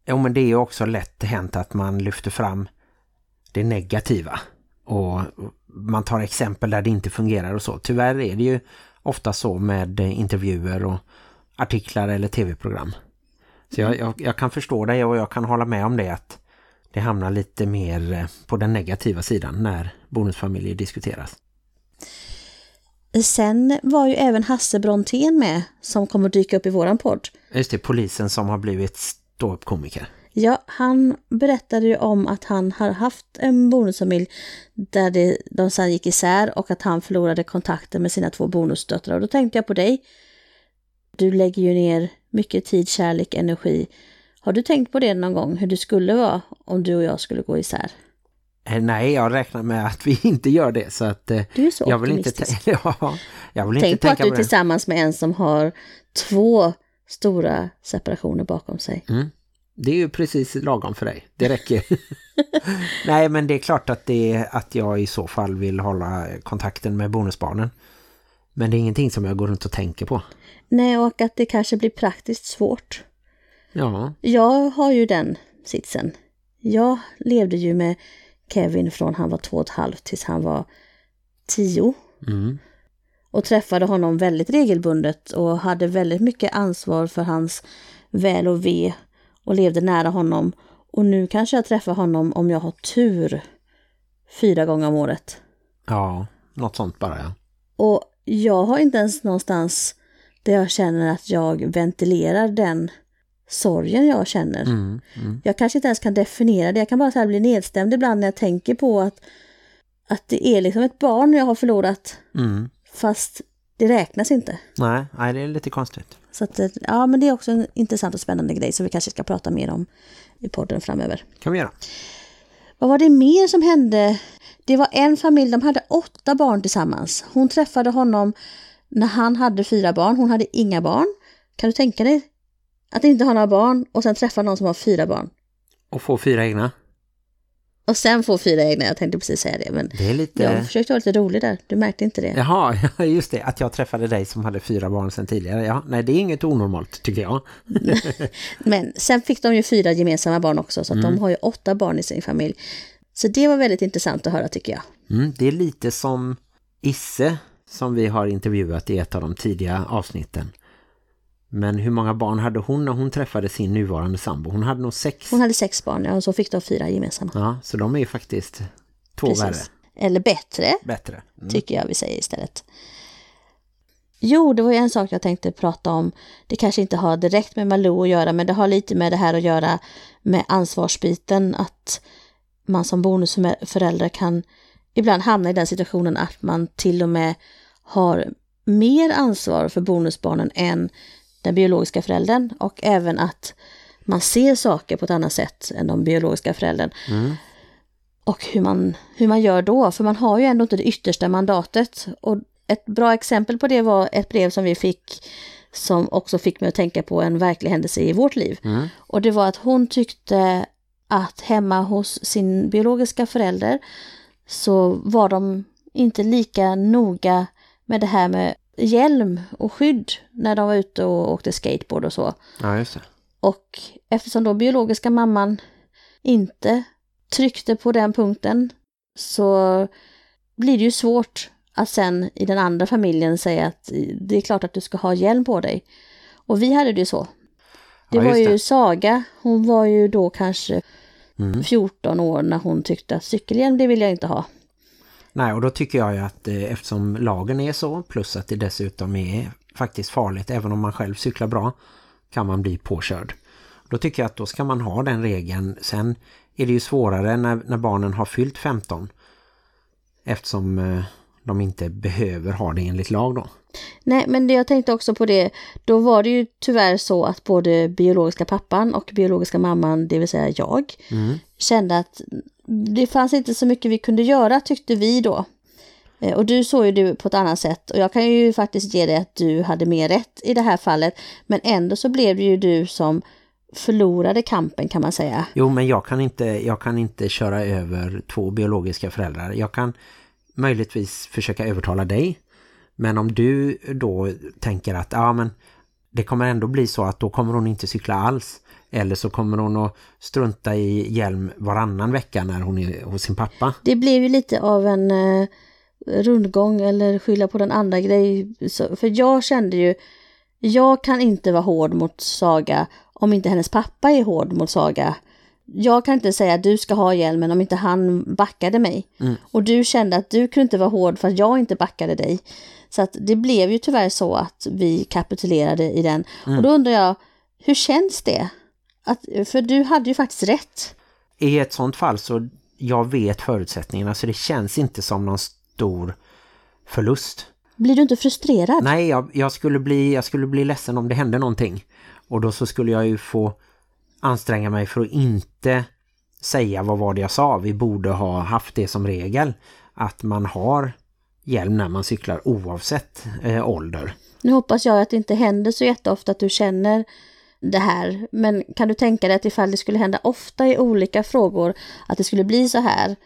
Jo, men det är också lätt hänt att man lyfter fram det negativa. Och man tar exempel där det inte fungerar och så. Tyvärr är det ju ofta så med eh, intervjuer och artiklar eller tv-program. Så jag, jag, jag kan förstå dig och jag kan hålla med om det att det hamnar lite mer eh, på den negativa sidan när bonusfamiljer diskuteras. Sen var ju även Hasse Brontén med som kommer dyka upp i våran podd. Just det, polisen som har blivit ståuppkomiker. Ja, han berättade ju om att han har haft en bonusfamilj där det, de sen gick isär och att han förlorade kontakten med sina två bonusdöttrar. Och då tänkte jag på dig. Du lägger ju ner mycket tid, kärlek, energi. Har du tänkt på det någon gång, hur det skulle vara om du och jag skulle gå isär? Eh, Nej, jag räknar med att vi [LAUGHS] inte gör det så att eh, Du är så jag vill inte, optimistisk. [LAUGHS] ja, jag vill Tänk inte på att du är tillsammans med en som har två stora separationer bakom sig. Mm. Det är ju precis lagom för dig. Det räcker. [LAUGHS] Nej, men det är klart att, det, att jag i så fall vill hålla kontakten med bonusbarnen. Men det är ingenting som jag går runt och tänker på. Nej, och att det kanske blir praktiskt svårt. Ja, Jag har ju den sitsen. Jag levde ju med Kevin från han var två och ett halvt tills han var tio. mm. Och träffade honom väldigt regelbundet och hade väldigt mycket ansvar för hans väl och ve. Och levde nära honom. Och nu kanske jag träffar honom om jag har tur. Fyra gånger om året. ja något sånt bara. Ja. Och jag har inte ens någonstans där jag känner att jag ventilerar den sorgen jag känner. Mm. Mm. Jag kanske inte ens kan definiera det. Jag kan bara så bli nedstämd ibland när jag tänker på att, att det är liksom ett barn jag har förlorat. Mm. Fast det räknas inte. Nej, nej, det är lite konstigt. Så att, eh, ja, men det är också en intressant och spännande grej som vi kanske ska prata mer om i podden framöver. kan vi göra. Vad var det mer som hände? Det var en familj, de hade åtta barn tillsammans. Hon träffade honom när han hade fyra barn. Hon hade inga barn. Kan du tänka dig att inte ha några barn och sen träffa någon som har fyra barn? Och få fyra egna. Och sen få fyra egna, jag tänkte precis säga det. Men Det är lite... jag försökte vara lite rolig där, du märkte inte det. Jaha, ja, [LAUGHS] just det. Att jag träffade dig som hade fyra barn sedan tidigare. Ja, nej, det är inget onormalt tycker jag. [LAUGHS] Men sen fick de ju fyra gemensamma barn också, så att de har ju åtta barn i sin familj. Så det var väldigt intressant att höra tycker jag. Mm, det är lite som Isse som vi har intervjuat i ett av de tidiga avsnitten. Men hur många barn hade hon när hon träffade sin nuvarande sambo? Hon hade nog sex. Hon hade sex barn, ja, och så fick de fyra gemensamma. Ja, så de är ju faktiskt två Precis. värre. Eller bättre, Bättre. Mm. tycker jag vi säger istället. Jo, det var ju en sak jag tänkte prata om. Det kanske inte har direkt med Malou att göra, men det har lite med det här att göra med ansvarsbiten. Att man som bonusförälder kan ibland hamna i den situationen att man till och med har mer ansvar för bonusbarnen än den biologiska föräldern. Och även att man ser saker på ett annat sätt än de biologiska föräldern. Mm. Och hur man, hur man gör då, för man har ju ändå inte det yttersta mandatet. Och ett bra exempel på det var ett brev som vi fick som också fick mig att tänka på en verklig händelse i vårt liv. Mm. Och det var att hon tyckte att hemma hos sin biologiska förälder så var de inte lika noga med det här med hjälm och skydd när de var ute och åkte skateboard och så. Ja, just det. Och eftersom då biologiska mamman inte tryckte på den punkten så blir det ju svårt att sen i den andra familjen säga att det är klart att du ska ha hjälm på dig. Och vi hade det ju så. Det Ja, var ju det. Saga, hon var ju då kanske Mm. 14 år när hon tyckte att cykelhjälm det vill jag inte ha. Nej, och då tycker jag ju att eh, eftersom lagen är så, plus att det dessutom är faktiskt farligt, även om man själv cyklar bra, kan man bli påkörd. Då tycker jag att då ska man ha den regeln. Sen är det ju svårare när, när barnen har fyllt 15. Eftersom eh, de inte behöver ha det enligt lag då. Nej, men jag tänkte också på det, då var det ju tyvärr så att både biologiska pappan och biologiska mamman, det vill säga jag, Mm kände att det fanns inte så mycket vi kunde göra tyckte vi då. Eh, och du såg ju det på ett annat sätt och jag kan ju faktiskt ge dig att du hade mer rätt i det här fallet. Men ändå så blev det ju du som förlorade kampen kan man säga. Jo, men jag kan, inte, jag kan inte köra över två biologiska föräldrar. Jag kan möjligtvis försöka övertala dig. Men om du då tänker att ja, men det kommer ändå bli så att då kommer hon inte cykla alls. Eller så kommer hon att strunta i hjälm varannan vecka när hon är hos sin pappa. Det blev ju lite av en eh, rundgång eller skylla på den andra grej. Så, för jag kände ju, jag kan inte vara hård mot Saga om inte hennes pappa är hård mot Saga. Jag kan inte säga att du ska ha hjälmen om inte han backade mig. Och du kände att du kunde inte vara hård för att jag inte backade dig. Så att det blev ju tyvärr så att vi kapitulerade i den. Och då undrar jag, hur känns det? Att, för du hade ju faktiskt rätt. I ett sånt fall så jag vet förutsättningarna så det känns inte som någon stor förlust. Blir du inte frustrerad? Nej, jag, jag, skulle bli, jag skulle bli ledsen om det hände någonting. Och då så skulle jag ju få anstränga mig för att inte säga vad var det jag sa. Vi borde ha haft det som regel. Att man har hjälm när man cyklar oavsett eh, ålder. Nu hoppas jag att det inte händer så jätteofta att du känner det här. Men kan du tänka dig att ifall det skulle hända ofta i olika frågor att det skulle bli så här.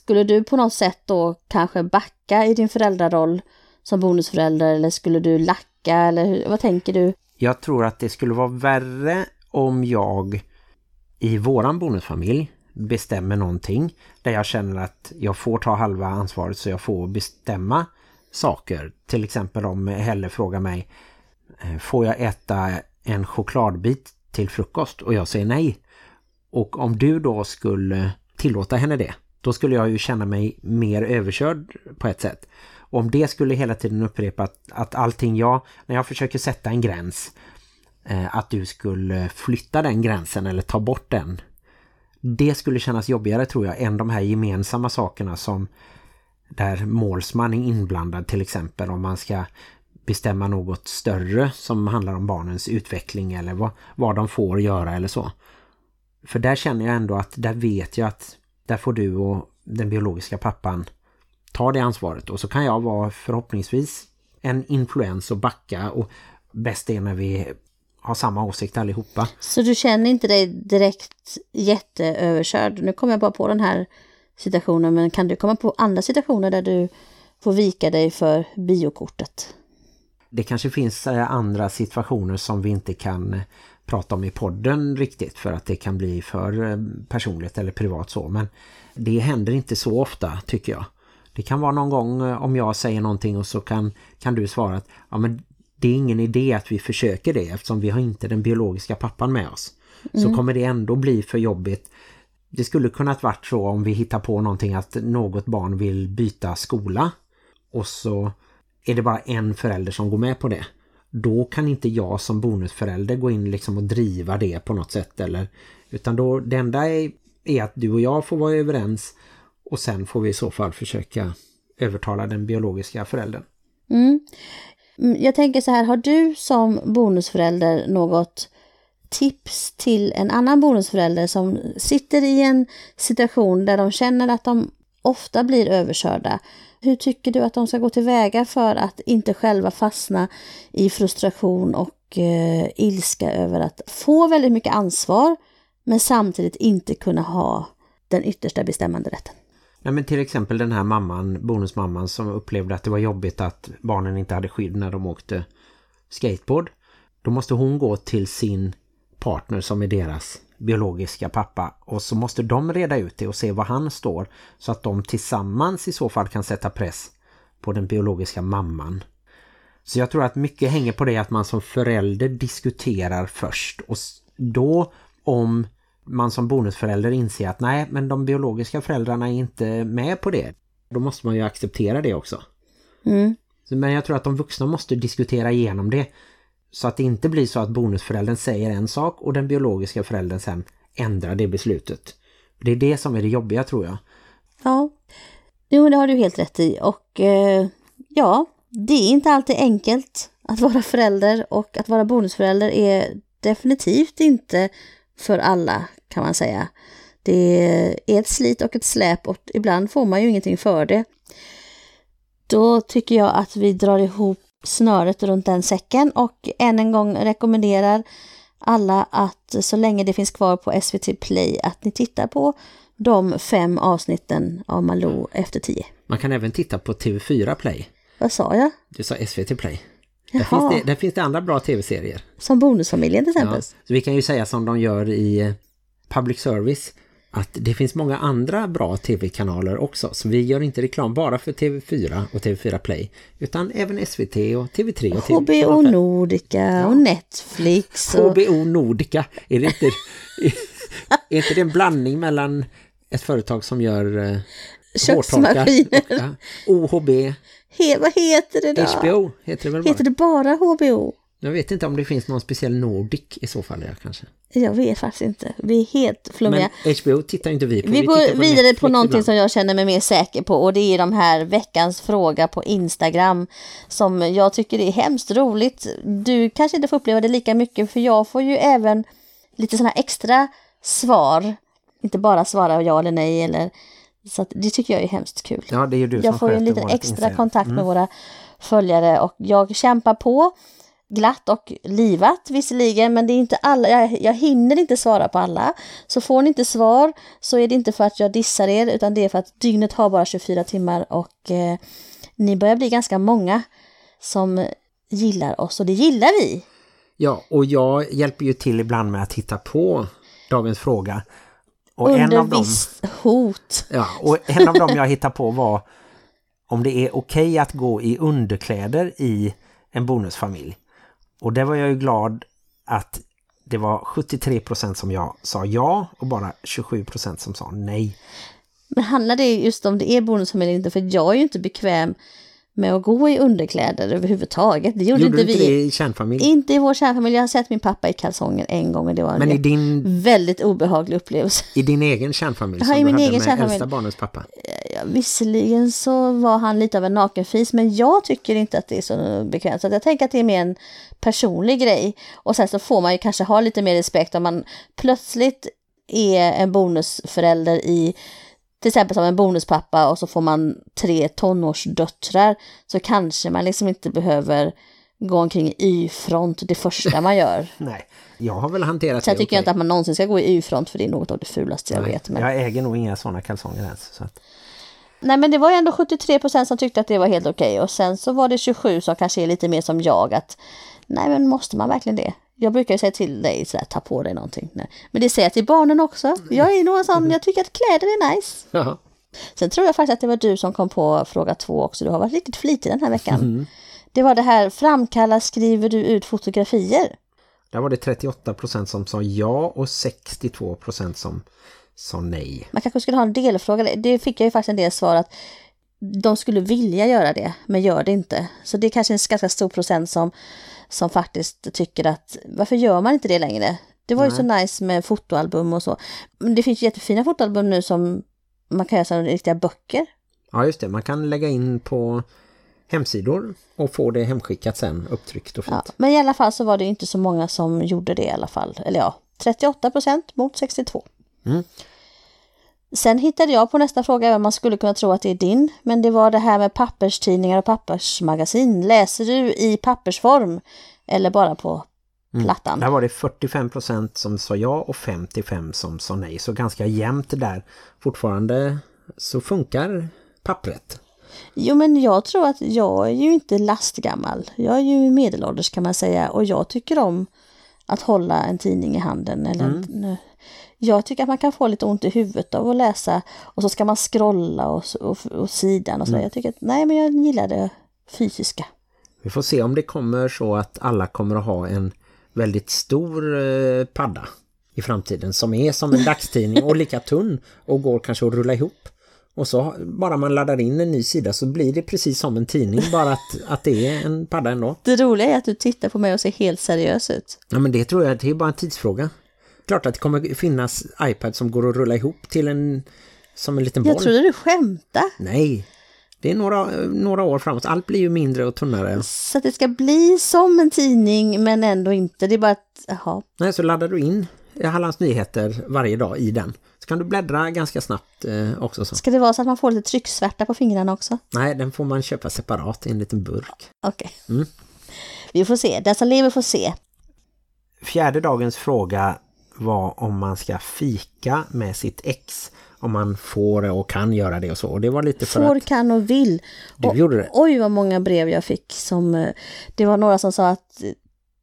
Skulle du på något sätt då kanske backa i din föräldraroll som bonusförälder eller skulle du lacka eller hur, vad tänker du? Jag tror att det skulle vara värre om jag i våran bonusfamilj bestämmer någonting där jag känner att jag får ta halva ansvaret så jag får bestämma saker. Till exempel om Helle frågar mig eh, får jag äta en chokladbit till frukost och jag säger nej. Och om du då skulle tillåta henne det då skulle jag ju känna mig mer överkörd på ett sätt. Och om det skulle hela tiden upprepa att, att allting jag, när jag försöker sätta en gräns eh, att du skulle flytta den gränsen eller ta bort den det skulle kännas jobbigare tror jag än de här gemensamma sakerna som där målsman är inblandad till exempel om man ska bestämma något större som handlar om barnens utveckling eller vad, vad de får göra eller så. För där känner jag ändå att där vet jag att där får du och den biologiska pappan ta det ansvaret och så kan jag vara förhoppningsvis en influens och backa och bäst är när vi har samma åsikt allihopa. Så du känner inte dig direkt jätteöverkörd? Nu kommer jag bara på den här situationen men kan du komma på andra situationer där du får vika dig för biokortet? Det kanske finns eh, andra situationer som vi inte kan eh, prata om i podden riktigt för att det kan bli för eh, personligt eller privat så men det händer inte så ofta tycker jag. Det kan vara någon gång om jag säger någonting och så kan, kan du svara att ja, men det är ingen idé att vi försöker det eftersom vi har inte den biologiska pappan med oss. Mm. Så kommer det ändå bli för jobbigt. Det skulle kunnat varit så om vi hittar på någonting att något barn vill byta skola och så är det bara en förälder som går med på det. Då kan inte jag som bonusförälder gå in liksom och driva det på något sätt. Eller, utan då, det enda är, är att du och jag får vara överens och sen får vi i så fall försöka övertala den biologiska föräldern. Mm. mm jag tänker så här, har du som bonusförälder något tips till en annan bonusförälder som sitter i en situation där de känner att de ofta blir överkörda? Hur tycker du att de ska gå tillväga för att inte själva fastna i frustration och eh, ilska över att få väldigt mycket ansvar men samtidigt inte kunna ha den yttersta bestämmande rätten? Nej, men till exempel den här mamman, bonusmamman som upplevde att det var jobbigt att barnen inte hade skydd när de åkte skateboard. Då måste hon gå till sin partner som är deras biologiska pappa och så måste de reda ut det och se var han står så att de tillsammans i så fall kan sätta press på den biologiska mamman. Så jag tror att mycket hänger på det att man som förälder diskuterar först och då om man som bonusförälder inser att nej, men de biologiska föräldrarna är inte med på det. Då måste man ju acceptera det också. Mm. Men jag tror att de vuxna måste diskutera igenom det. Så att det inte blir så att bonusföräldern säger en sak och den biologiska föräldern sen ändrar det beslutet. Det är det som är det jobbiga tror jag. Ja, jo det har du helt rätt i. Och eh, ja, det är inte alltid enkelt att vara förälder och att vara bonusförälder är definitivt inte för alla kan man säga. Det är ett slit och ett släp och ibland får man ju ingenting för det. Då tycker jag att vi drar ihop snöret runt den säcken och än en gång rekommenderar alla att så länge det finns kvar på SVT Play att ni tittar på de fem avsnitten av Malou efter tio. Man kan även titta på TV4 Play. Vad sa jag? Du sa SVT Play. Där finns, det, där finns det andra bra tv-serier. Som Bonusfamiljen till exempel. Ja, så vi kan ju säga som de gör i public service att det finns många andra bra tv-kanaler också. Så vi gör inte reklam bara för TV4 och TV4 Play. Utan även SVT och TV3 och TV4. HBO Nordica ja. och Netflix. Och... HBO Nordica. Är det inte, [LAUGHS] är inte det en blandning mellan ett företag som gör eh, köksmaskiner? Ja, OHB He, vad heter det då? HBO heter det väl bara? Heter det bara HBO? Jag vet inte om det finns någon speciell Nordic i så fall, ja, kanske. Jag vet faktiskt inte. Vi är helt flummiga. Men HBO tittar inte vi på. Vi tittar går vidare Netflix på någonting ibland. som jag känner mig mer säker på och det är de här veckans fråga på Instagram som jag tycker är hemskt roligt. Du kanske inte får uppleva det lika mycket för jag får ju även lite sådana extra svar. Inte bara svara ja eller nej eller så det tycker jag är hemskt kul. Ja, det är du som Jag får ju en sköter liten vårt extra Instagram. kontakt Mm. med våra följare och jag kämpar på glatt och livat visserligen men det är inte alla, jag, jag hinner inte svara på alla. Så får ni inte svar så är det inte för att jag dissar er utan det är för att dygnet har bara 24 timmar och eh, ni börjar bli ganska många som gillar oss och det gillar vi. Ja, och jag hjälper ju till ibland med att hitta på dagens fråga. Och under en av dem, hot. ja, och en av dem jag hittar på var om det är okej att gå i underkläder i en bonusfamilj. Och det var jag ju glad att det var 73% som jag sa ja och bara 27% som sa nej. Men handlar det just om det är bonus eller inte? För jag är ju inte bekväm med att gå i underkläder överhuvudtaget. Det gjorde, Gjorde inte du inte vi. det i kärnfamilj? Inte i vår kärnfamilj. Jag har sett min pappa i kalsonger en gång och det var Men en din, väldigt obehaglig upplevelse. i din egen kärnfamilj Ja, som i du min hade egen med kärnfamilj. äldsta barnets pappa? Ja, visserligen så var han lite av en nakenfis men jag tycker inte att det är så bekvämt. Så jag tänker att det är mer en personlig grej. Och sen så får man ju kanske ha lite mer respekt om man plötsligt är en bonusförälder i till exempel som en bonuspappa och så får man tre tonårsdöttrar så kanske man liksom inte behöver gå omkring i Y-front det första man gör. [LAUGHS] Nej, jag har väl hanterat Sen det tycker jag okej. inte att man någonsin ska gå i Y-front för det är något av det fulaste jag Nej, vet. Men... Jag äger nog inga sådana kalsonger ens. Så att, Nej men det var ju ändå 73% som tyckte att det var helt okej och sen så var det 27 som kanske är lite mer som jag att nej men måste man verkligen det? Jag brukar ju säga till dig sådär, ta på dig någonting. Nej. Men det säger jag till barnen också. Jag är nog en sån, jag tycker att kläder är nice. ja. Sen tror jag faktiskt att det var du som kom på fråga två också. Du har varit riktigt flitig den här veckan. Det var det här, framkalla skriver du ut fotografier? Där var det 38% som sa ja och 62% som sa nej. Man kanske skulle ha en delfråga. Det fick jag ju faktiskt en del svar att de skulle vilja göra det, men gör det inte. Så det är kanske en ganska stor procent som, som faktiskt tycker att varför gör man inte det längre? Det var ju så nice med fotoalbum och så. Men det finns ju jättefina fotoalbum nu som man kan göra som riktiga böcker. Ja just det, man kan lägga in på hemsidor och få det hemskickat sen upptryckt och fint. Ja, men i alla fall så var det inte så många som gjorde det i alla fall. Eller ja, 38 procent mot 62. Mm. Sen hittade jag på nästa fråga, även om man skulle kunna tro att det är din, men det var det här med papperstidningar och pappersmagasin. Läser du i pappersform eller bara på plattan? Där var det 45% som sa ja och 55% som sa nej. Så ganska jämnt där. Fortfarande så funkar pappret. Jo, men jag tror att jag är ju inte lastgammal. Jag är ju medelålders kan man säga och jag tycker om att hålla en tidning i handen. Eller en, jag tycker att man kan få lite ont i huvudet av att läsa och så ska man scrolla och, och, och sidan och så. Jag tycker att nej, men jag gillar det fysiska. Vi får se om det kommer så att alla kommer att ha en väldigt stor eh, padda i framtiden som är som en [LAUGHS] dagstidning och lika tunn och går kanske att rulla ihop. Och så bara man laddar in en ny sida så blir det precis som en tidning bara att, [LAUGHS] att det är en padda ändå. Det roliga är att du tittar på mig och ser helt seriös ut. Ja men det tror jag det är bara en tidsfråga. Klart att det kommer finnas iPad som går att rulla ihop till en som en liten boll. Jag trodde du skämtade. Nej, det är några, några år framåt. Allt blir ju mindre och tunnare. Så att det ska bli som en tidning men ändå inte. Det är bara att, jaha. Nej, så laddar du in Hallands nyheter varje dag i den. Så kan du bläddra ganska snabbt eh, också. Så. Ska det vara så att man får lite trycksvärta på fingrarna också? Nej, den får man köpa separat i en liten burk. Okej. Mm. Vi får se. Den som lever får se. Fjärde dagens fråga var om man ska fika med sitt ex. Om man får och kan göra det och så. Och det var lite för Får, att kan och vill. du och, gjorde det. Oj vad många brev jag fick som... eh, Det var några som sa att eh,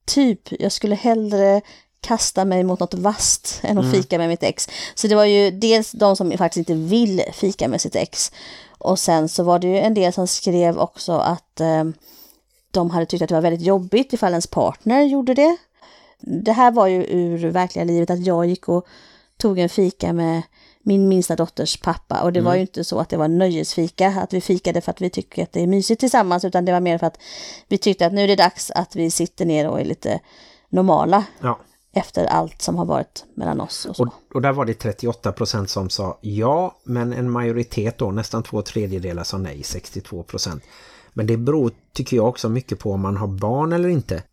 typ jag skulle hellre kasta mig mot något vasst än att fika med mitt ex. Så det var ju dels de som faktiskt inte vill fika med sitt ex. Och sen så var det ju en del som skrev också att eh, de hade tyckt att det var väldigt jobbigt ifall ens partner gjorde det. Det här var ju ur verkliga livet att jag gick och tog en fika med min minsta dotters pappa. Och det var ju inte så att det var en nöjesfika, att vi fikade för att vi tycker att det är mysigt tillsammans, utan det var mer för att vi tyckte att nu är det dags att vi sitter ner och är lite normala Ja. efter allt som har varit mellan oss. Och så. Och, och där var det 38% som sa ja, men en majoritet då, nästan två tredjedelar sa nej, 62%. Men det beror, tycker jag också mycket på om man har barn eller inte.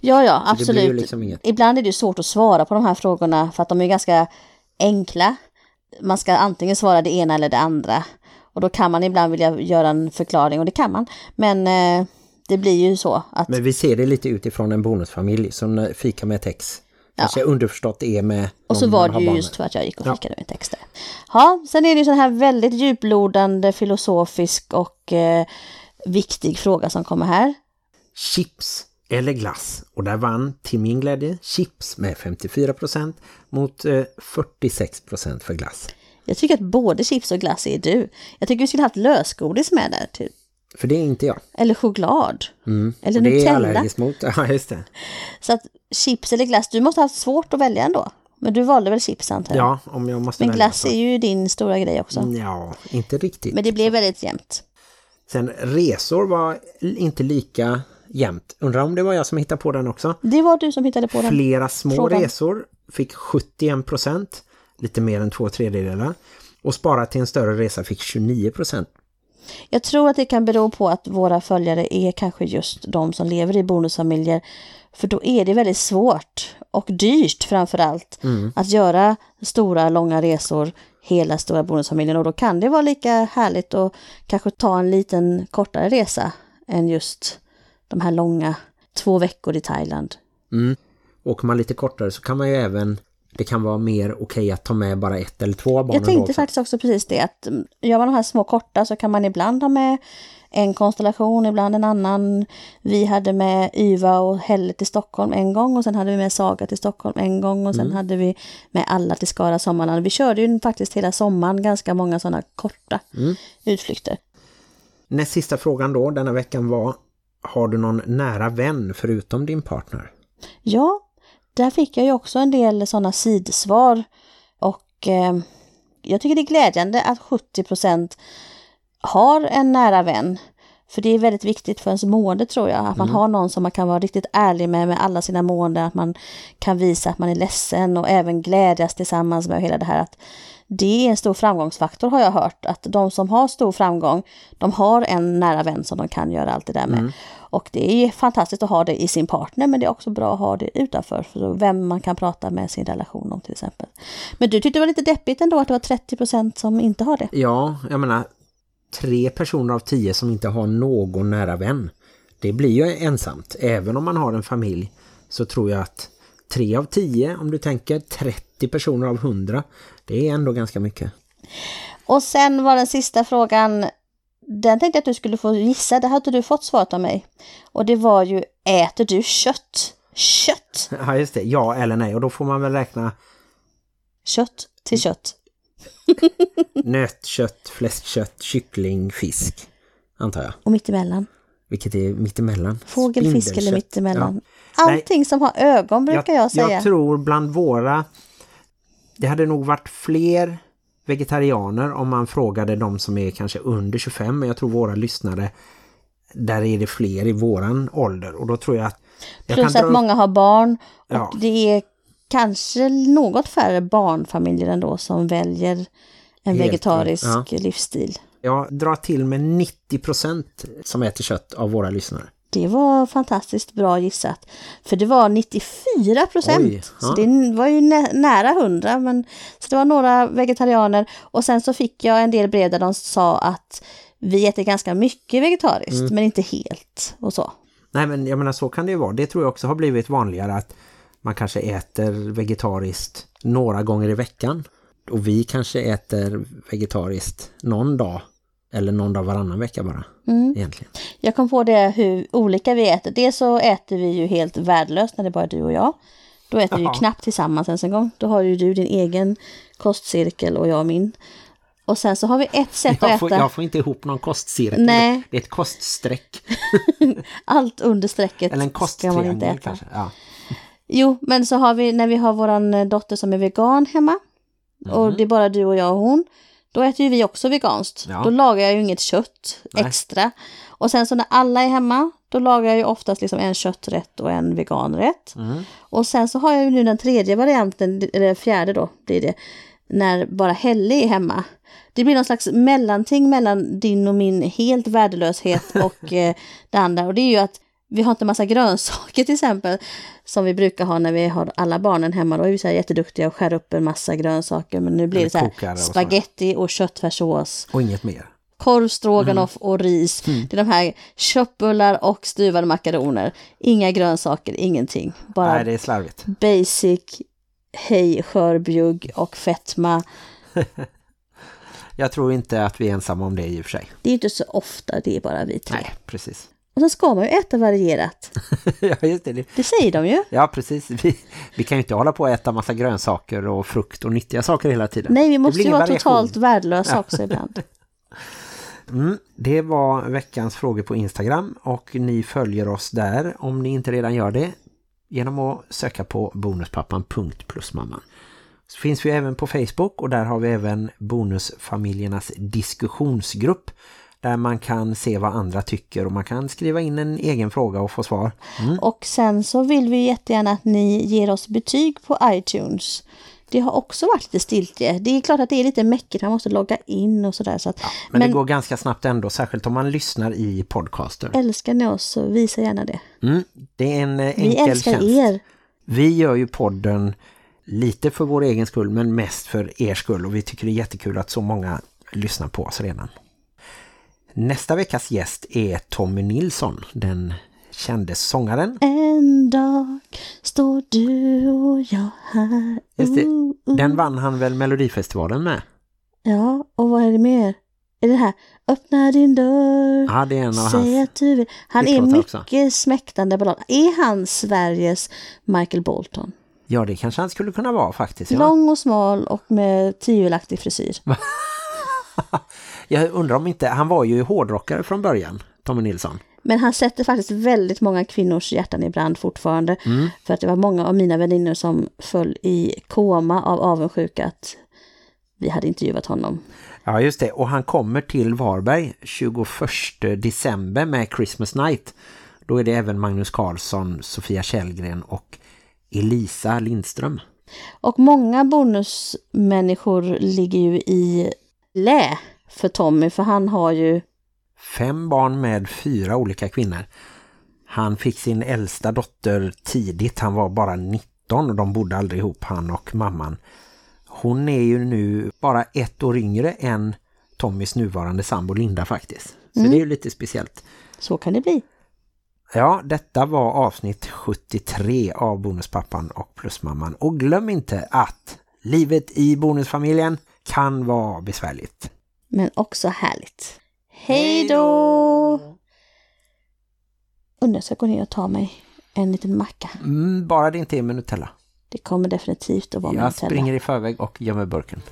Ja, ja, absolut. liksom inget- Ibland är det ju svårt att svara på de här frågorna för att de är ganska enkla. Man ska antingen svara det ena eller det andra. Och då kan man ibland vilja göra en förklaring och det kan man. Men eh, det blir ju så att Men vi ser det lite utifrån en bonusfamilj som eh, fika med text. Kanske underförstått är med Och så var det ju just för att jag gick och Ja. fikade med texter. Ja, sen är det ju sån här väldigt djuplodande, filosofisk och eh, viktig fråga som kommer här. Chips eller glass. Och där vann till min glädje chips med 54% mot eh, 46% för glass. Jag tycker att både chips och glass är du. Jag tycker vi skulle haft lösgodis med där, typ. För det är inte jag. Eller choklad. Mm. Eller Och det är jag Nutella. allergisk mot. [LAUGHS] Ja, just det. Så att chips eller glass, du måste ha haft svårt att välja ändå. Men du valde väl chips antar jag? Ja, om jag måste Men välja glass så. är ju din stora grej också. Ja, inte riktigt. Men det blev väldigt jämnt. Sen resor var inte lika jämnt. Undrar om det var jag som hittade på den också. Det var du som hittade på den. Flera små frågan. resor fick 71%, lite mer än två tredjedelar. Och spara till en större resa fick 29%. Jag tror att det kan bero på att våra följare är kanske just de som lever i bonusfamiljer. För då är det väldigt svårt och dyrt framför allt att göra stora långa resor hela stora bonusfamiljen. Och då kan det vara lika härligt att kanske ta en liten kortare resa än just de här långa två veckor i Thailand. Mm. Åker man lite kortare så kan man ju även, det kan vara mer okej att ta med bara ett eller två av barnen. Jag tänkte faktiskt också precis det att mm, gör man de här små korta så kan man ibland ha med en konstellation, ibland en annan. Vi hade med Yva och Helle till Stockholm en gång och sen hade vi med Saga till Stockholm en gång och sen Mm. hade vi med alla till Skara Sommarland. Vi körde ju faktiskt hela sommaren ganska många sådana korta Mm. utflykter. Näst sista frågan då denna veckan var, har du någon nära vän förutom din partner? Ja, där fick jag ju också en del sådana sidsvar och eh, jag tycker det är glädjande att 70% har en nära vän. För det är väldigt viktigt för ens mående tror jag, att man har någon som man kan vara riktigt ärlig med, med alla sina mående, att man kan visa att man är ledsen och även glädjas tillsammans med hela det här. Att det är en stor framgångsfaktor har jag hört, att de som har stor framgång, de har en nära vän som de kan göra allt det där med. Och det är fantastiskt att ha det i sin partner, men det är också bra att ha det utanför, för vem man kan prata med sin relation om till exempel. Men du tyckte det var lite deppigt ändå att det var 30% som inte har det. Ja, jag menar tre personer av tio som inte har någon nära vän. Det blir ju ensamt. Även om man har en familj så tror jag att tre av tio, om du tänker 30 personer av hundra, det är ändå ganska mycket. Och sen var den sista frågan, den tänkte jag att du skulle få gissa, det hade du fått svaret av mig. Och det var ju, äter du kött? Kött! Ja, just det. Ja eller nej. Och då får man väl räkna Kött till kött. Nötkött, fläskkött, kyckling, fisk. Antar jag. Och mittemellan. Vilket är mittemellan. Fågel, fisk eller mittemellan. Ja. Nej. Allting som har ögon brukar jag, säga. Jag tror bland våra... Det hade nog varit fler vegetarianer om man frågade de som är kanske under 25. Men jag tror våra lyssnare, där är det fler i våran ålder. Och då tror jag att... Jag Plus att upp- många har barn. Och Ja. det är kanske något färre barnfamiljer ändå som väljer en Helt, vegetarisk ja. livsstil. Jag drar till med 90% som äter kött av våra lyssnare. Det var fantastiskt bra gissat. För det var 94 Oj, procent. Så det var ju nä nära 100. Men, så det var några vegetarianer. Och sen så fick jag en del brev där de sa att vi äter ganska mycket vegetariskt. Mm. Men inte helt och så. Nej men jag menar så kan det ju vara. Det tror jag också har blivit vanligare att man kanske äter vegetariskt några gånger i veckan. Och vi kanske äter vegetariskt någon dag eller någon dag varannan vecka bara. Mm. Egentligen. Jag kom på det hur olika vi äter. Dels så äter vi ju helt värdelöst när det bara är du och jag. Då äter vi ju Ja. knappt tillsammans ens en gång. Då har ju du din egen kostcirkel och jag min. Och sen så har vi ett sätt Jag att får, äta. jag får inte ihop någon kostcirkel. Nej. Det är ett koststräck. [LAUGHS] Allt under strecket Eller en kosttriangel kanske. Ja. Jo, men så har vi när vi har våran eh, dotter som är vegan hemma. och det är bara du och jag och hon, då äter ju vi också veganskt. Ja. Då lagar jag ju inget kött Nej. extra. Och sen så när alla är hemma, då lagar jag ju oftast liksom en kötträtt och en veganrätt. Mm. Och sen så har jag ju nu den tredje varianten, eller fjärde då blir det, när bara Helle är hemma. Det blir någon slags mellanting mellan din och min helt värdelöshet [LAUGHS] och eh, det andra. Och det är ju att vi har inte massa grönsaker till exempel, som vi brukar ha när vi har alla barnen hemma. Då är vi så här jätteduktiga och skär upp en massa grönsaker. Men nu blir det så här kokar och så. spaghetti och köttfärssås, Och inget mer. korv, stroganoff Mm. och ris. Det är de här köttbullar och stuvade makaroner. Inga grönsaker, ingenting. Bara Nej, det är slarvigt. basic, hej, skörbjugg och fetma. [LAUGHS] Jag tror inte att vi är ensamma om det i och för sig. Det är inte så ofta, det är bara vi tre. Nej, precis. Och sen ska man ju äta varierat. [LAUGHS] ja, just det. Det säger de ju. Ja, precis. Vi, vi kan ju inte hålla på att äta massa grönsaker och frukt och nyttiga saker hela tiden. Nej, vi måste ju vara variation. totalt värdelösa också ibland. [LAUGHS] Mm, det var veckans frågor på Instagram och ni följer oss där om ni inte redan gör det genom att söka på bonuspappan.plusmamman. Så finns vi även på Facebook och där har vi även bonusfamiljernas diskussionsgrupp där man kan se vad andra tycker och man kan skriva in en egen fråga och få svar. Mm. Och sen så vill vi jättegärna att ni ger oss betyg på iTunes. Det har också varit lite stiltje. Det är klart att det är lite mäckigt, man måste logga in och sådär. Så att, Men, men det går ganska snabbt ändå, särskilt om man lyssnar i podcaster. älskar ni oss så visa gärna det. Mm, det är en eh, Vi enkel älskar tjänst. er. Vi gör ju podden lite för vår egen skull men mest för er skull och vi tycker det är jättekul att så många lyssnar på oss redan. Nästa veckas gäst är Tommy Nilsson, den kände sångaren. En dag står du och jag här. Just det. Den vann han väl Melodifestivalen med? Ja, och vad är det mer? Är det här? Öppna din dörr. Ja, det är en av Säg hans. att du vill. Han är hitlåtar också. mycket smäktande ballad. Är han Sveriges Michael Bolton? Ja, det kanske han skulle kunna vara faktiskt. Ja. Lång och smal och med tvivelaktig frisyr. [LAUGHS] Jag undrar om inte, han var ju hårdrockare från början, Tommy Nilsson. Men han sätter faktiskt väldigt många kvinnors hjärtan i brand fortfarande. Mm. För att det var många av mina vänner som föll i koma av avundsjuka att vi hade intervjuat honom. Ja, just det. Och han kommer till Varberg 21 december med Christmas Night. Då är det även Magnus Karlsson, Sofia Källgren och Elisa Lindström. Och många bonusmänniskor ligger ju i lä för Tommy, för han har ju Fem barn med fyra olika kvinnor. Han fick sin äldsta dotter tidigt. Han var bara 19 och de bodde aldrig ihop, han och mamman. Hon är ju nu bara ett år yngre än Tommys nuvarande sambo Linda faktiskt. Så det är ju lite speciellt. Så kan det bli. Ja, detta var avsnitt 73 av Bonuspappan och Plusmamman. Och glöm inte att livet i bonusfamiljen kan vara besvärligt. Men också härligt. Hej då! Undrar jag ska gå ner och ta mig en liten macka. Mm, bara det inte är med Nutella. Det kommer definitivt att vara med Jag Nutella. springer i förväg och gömmer burken.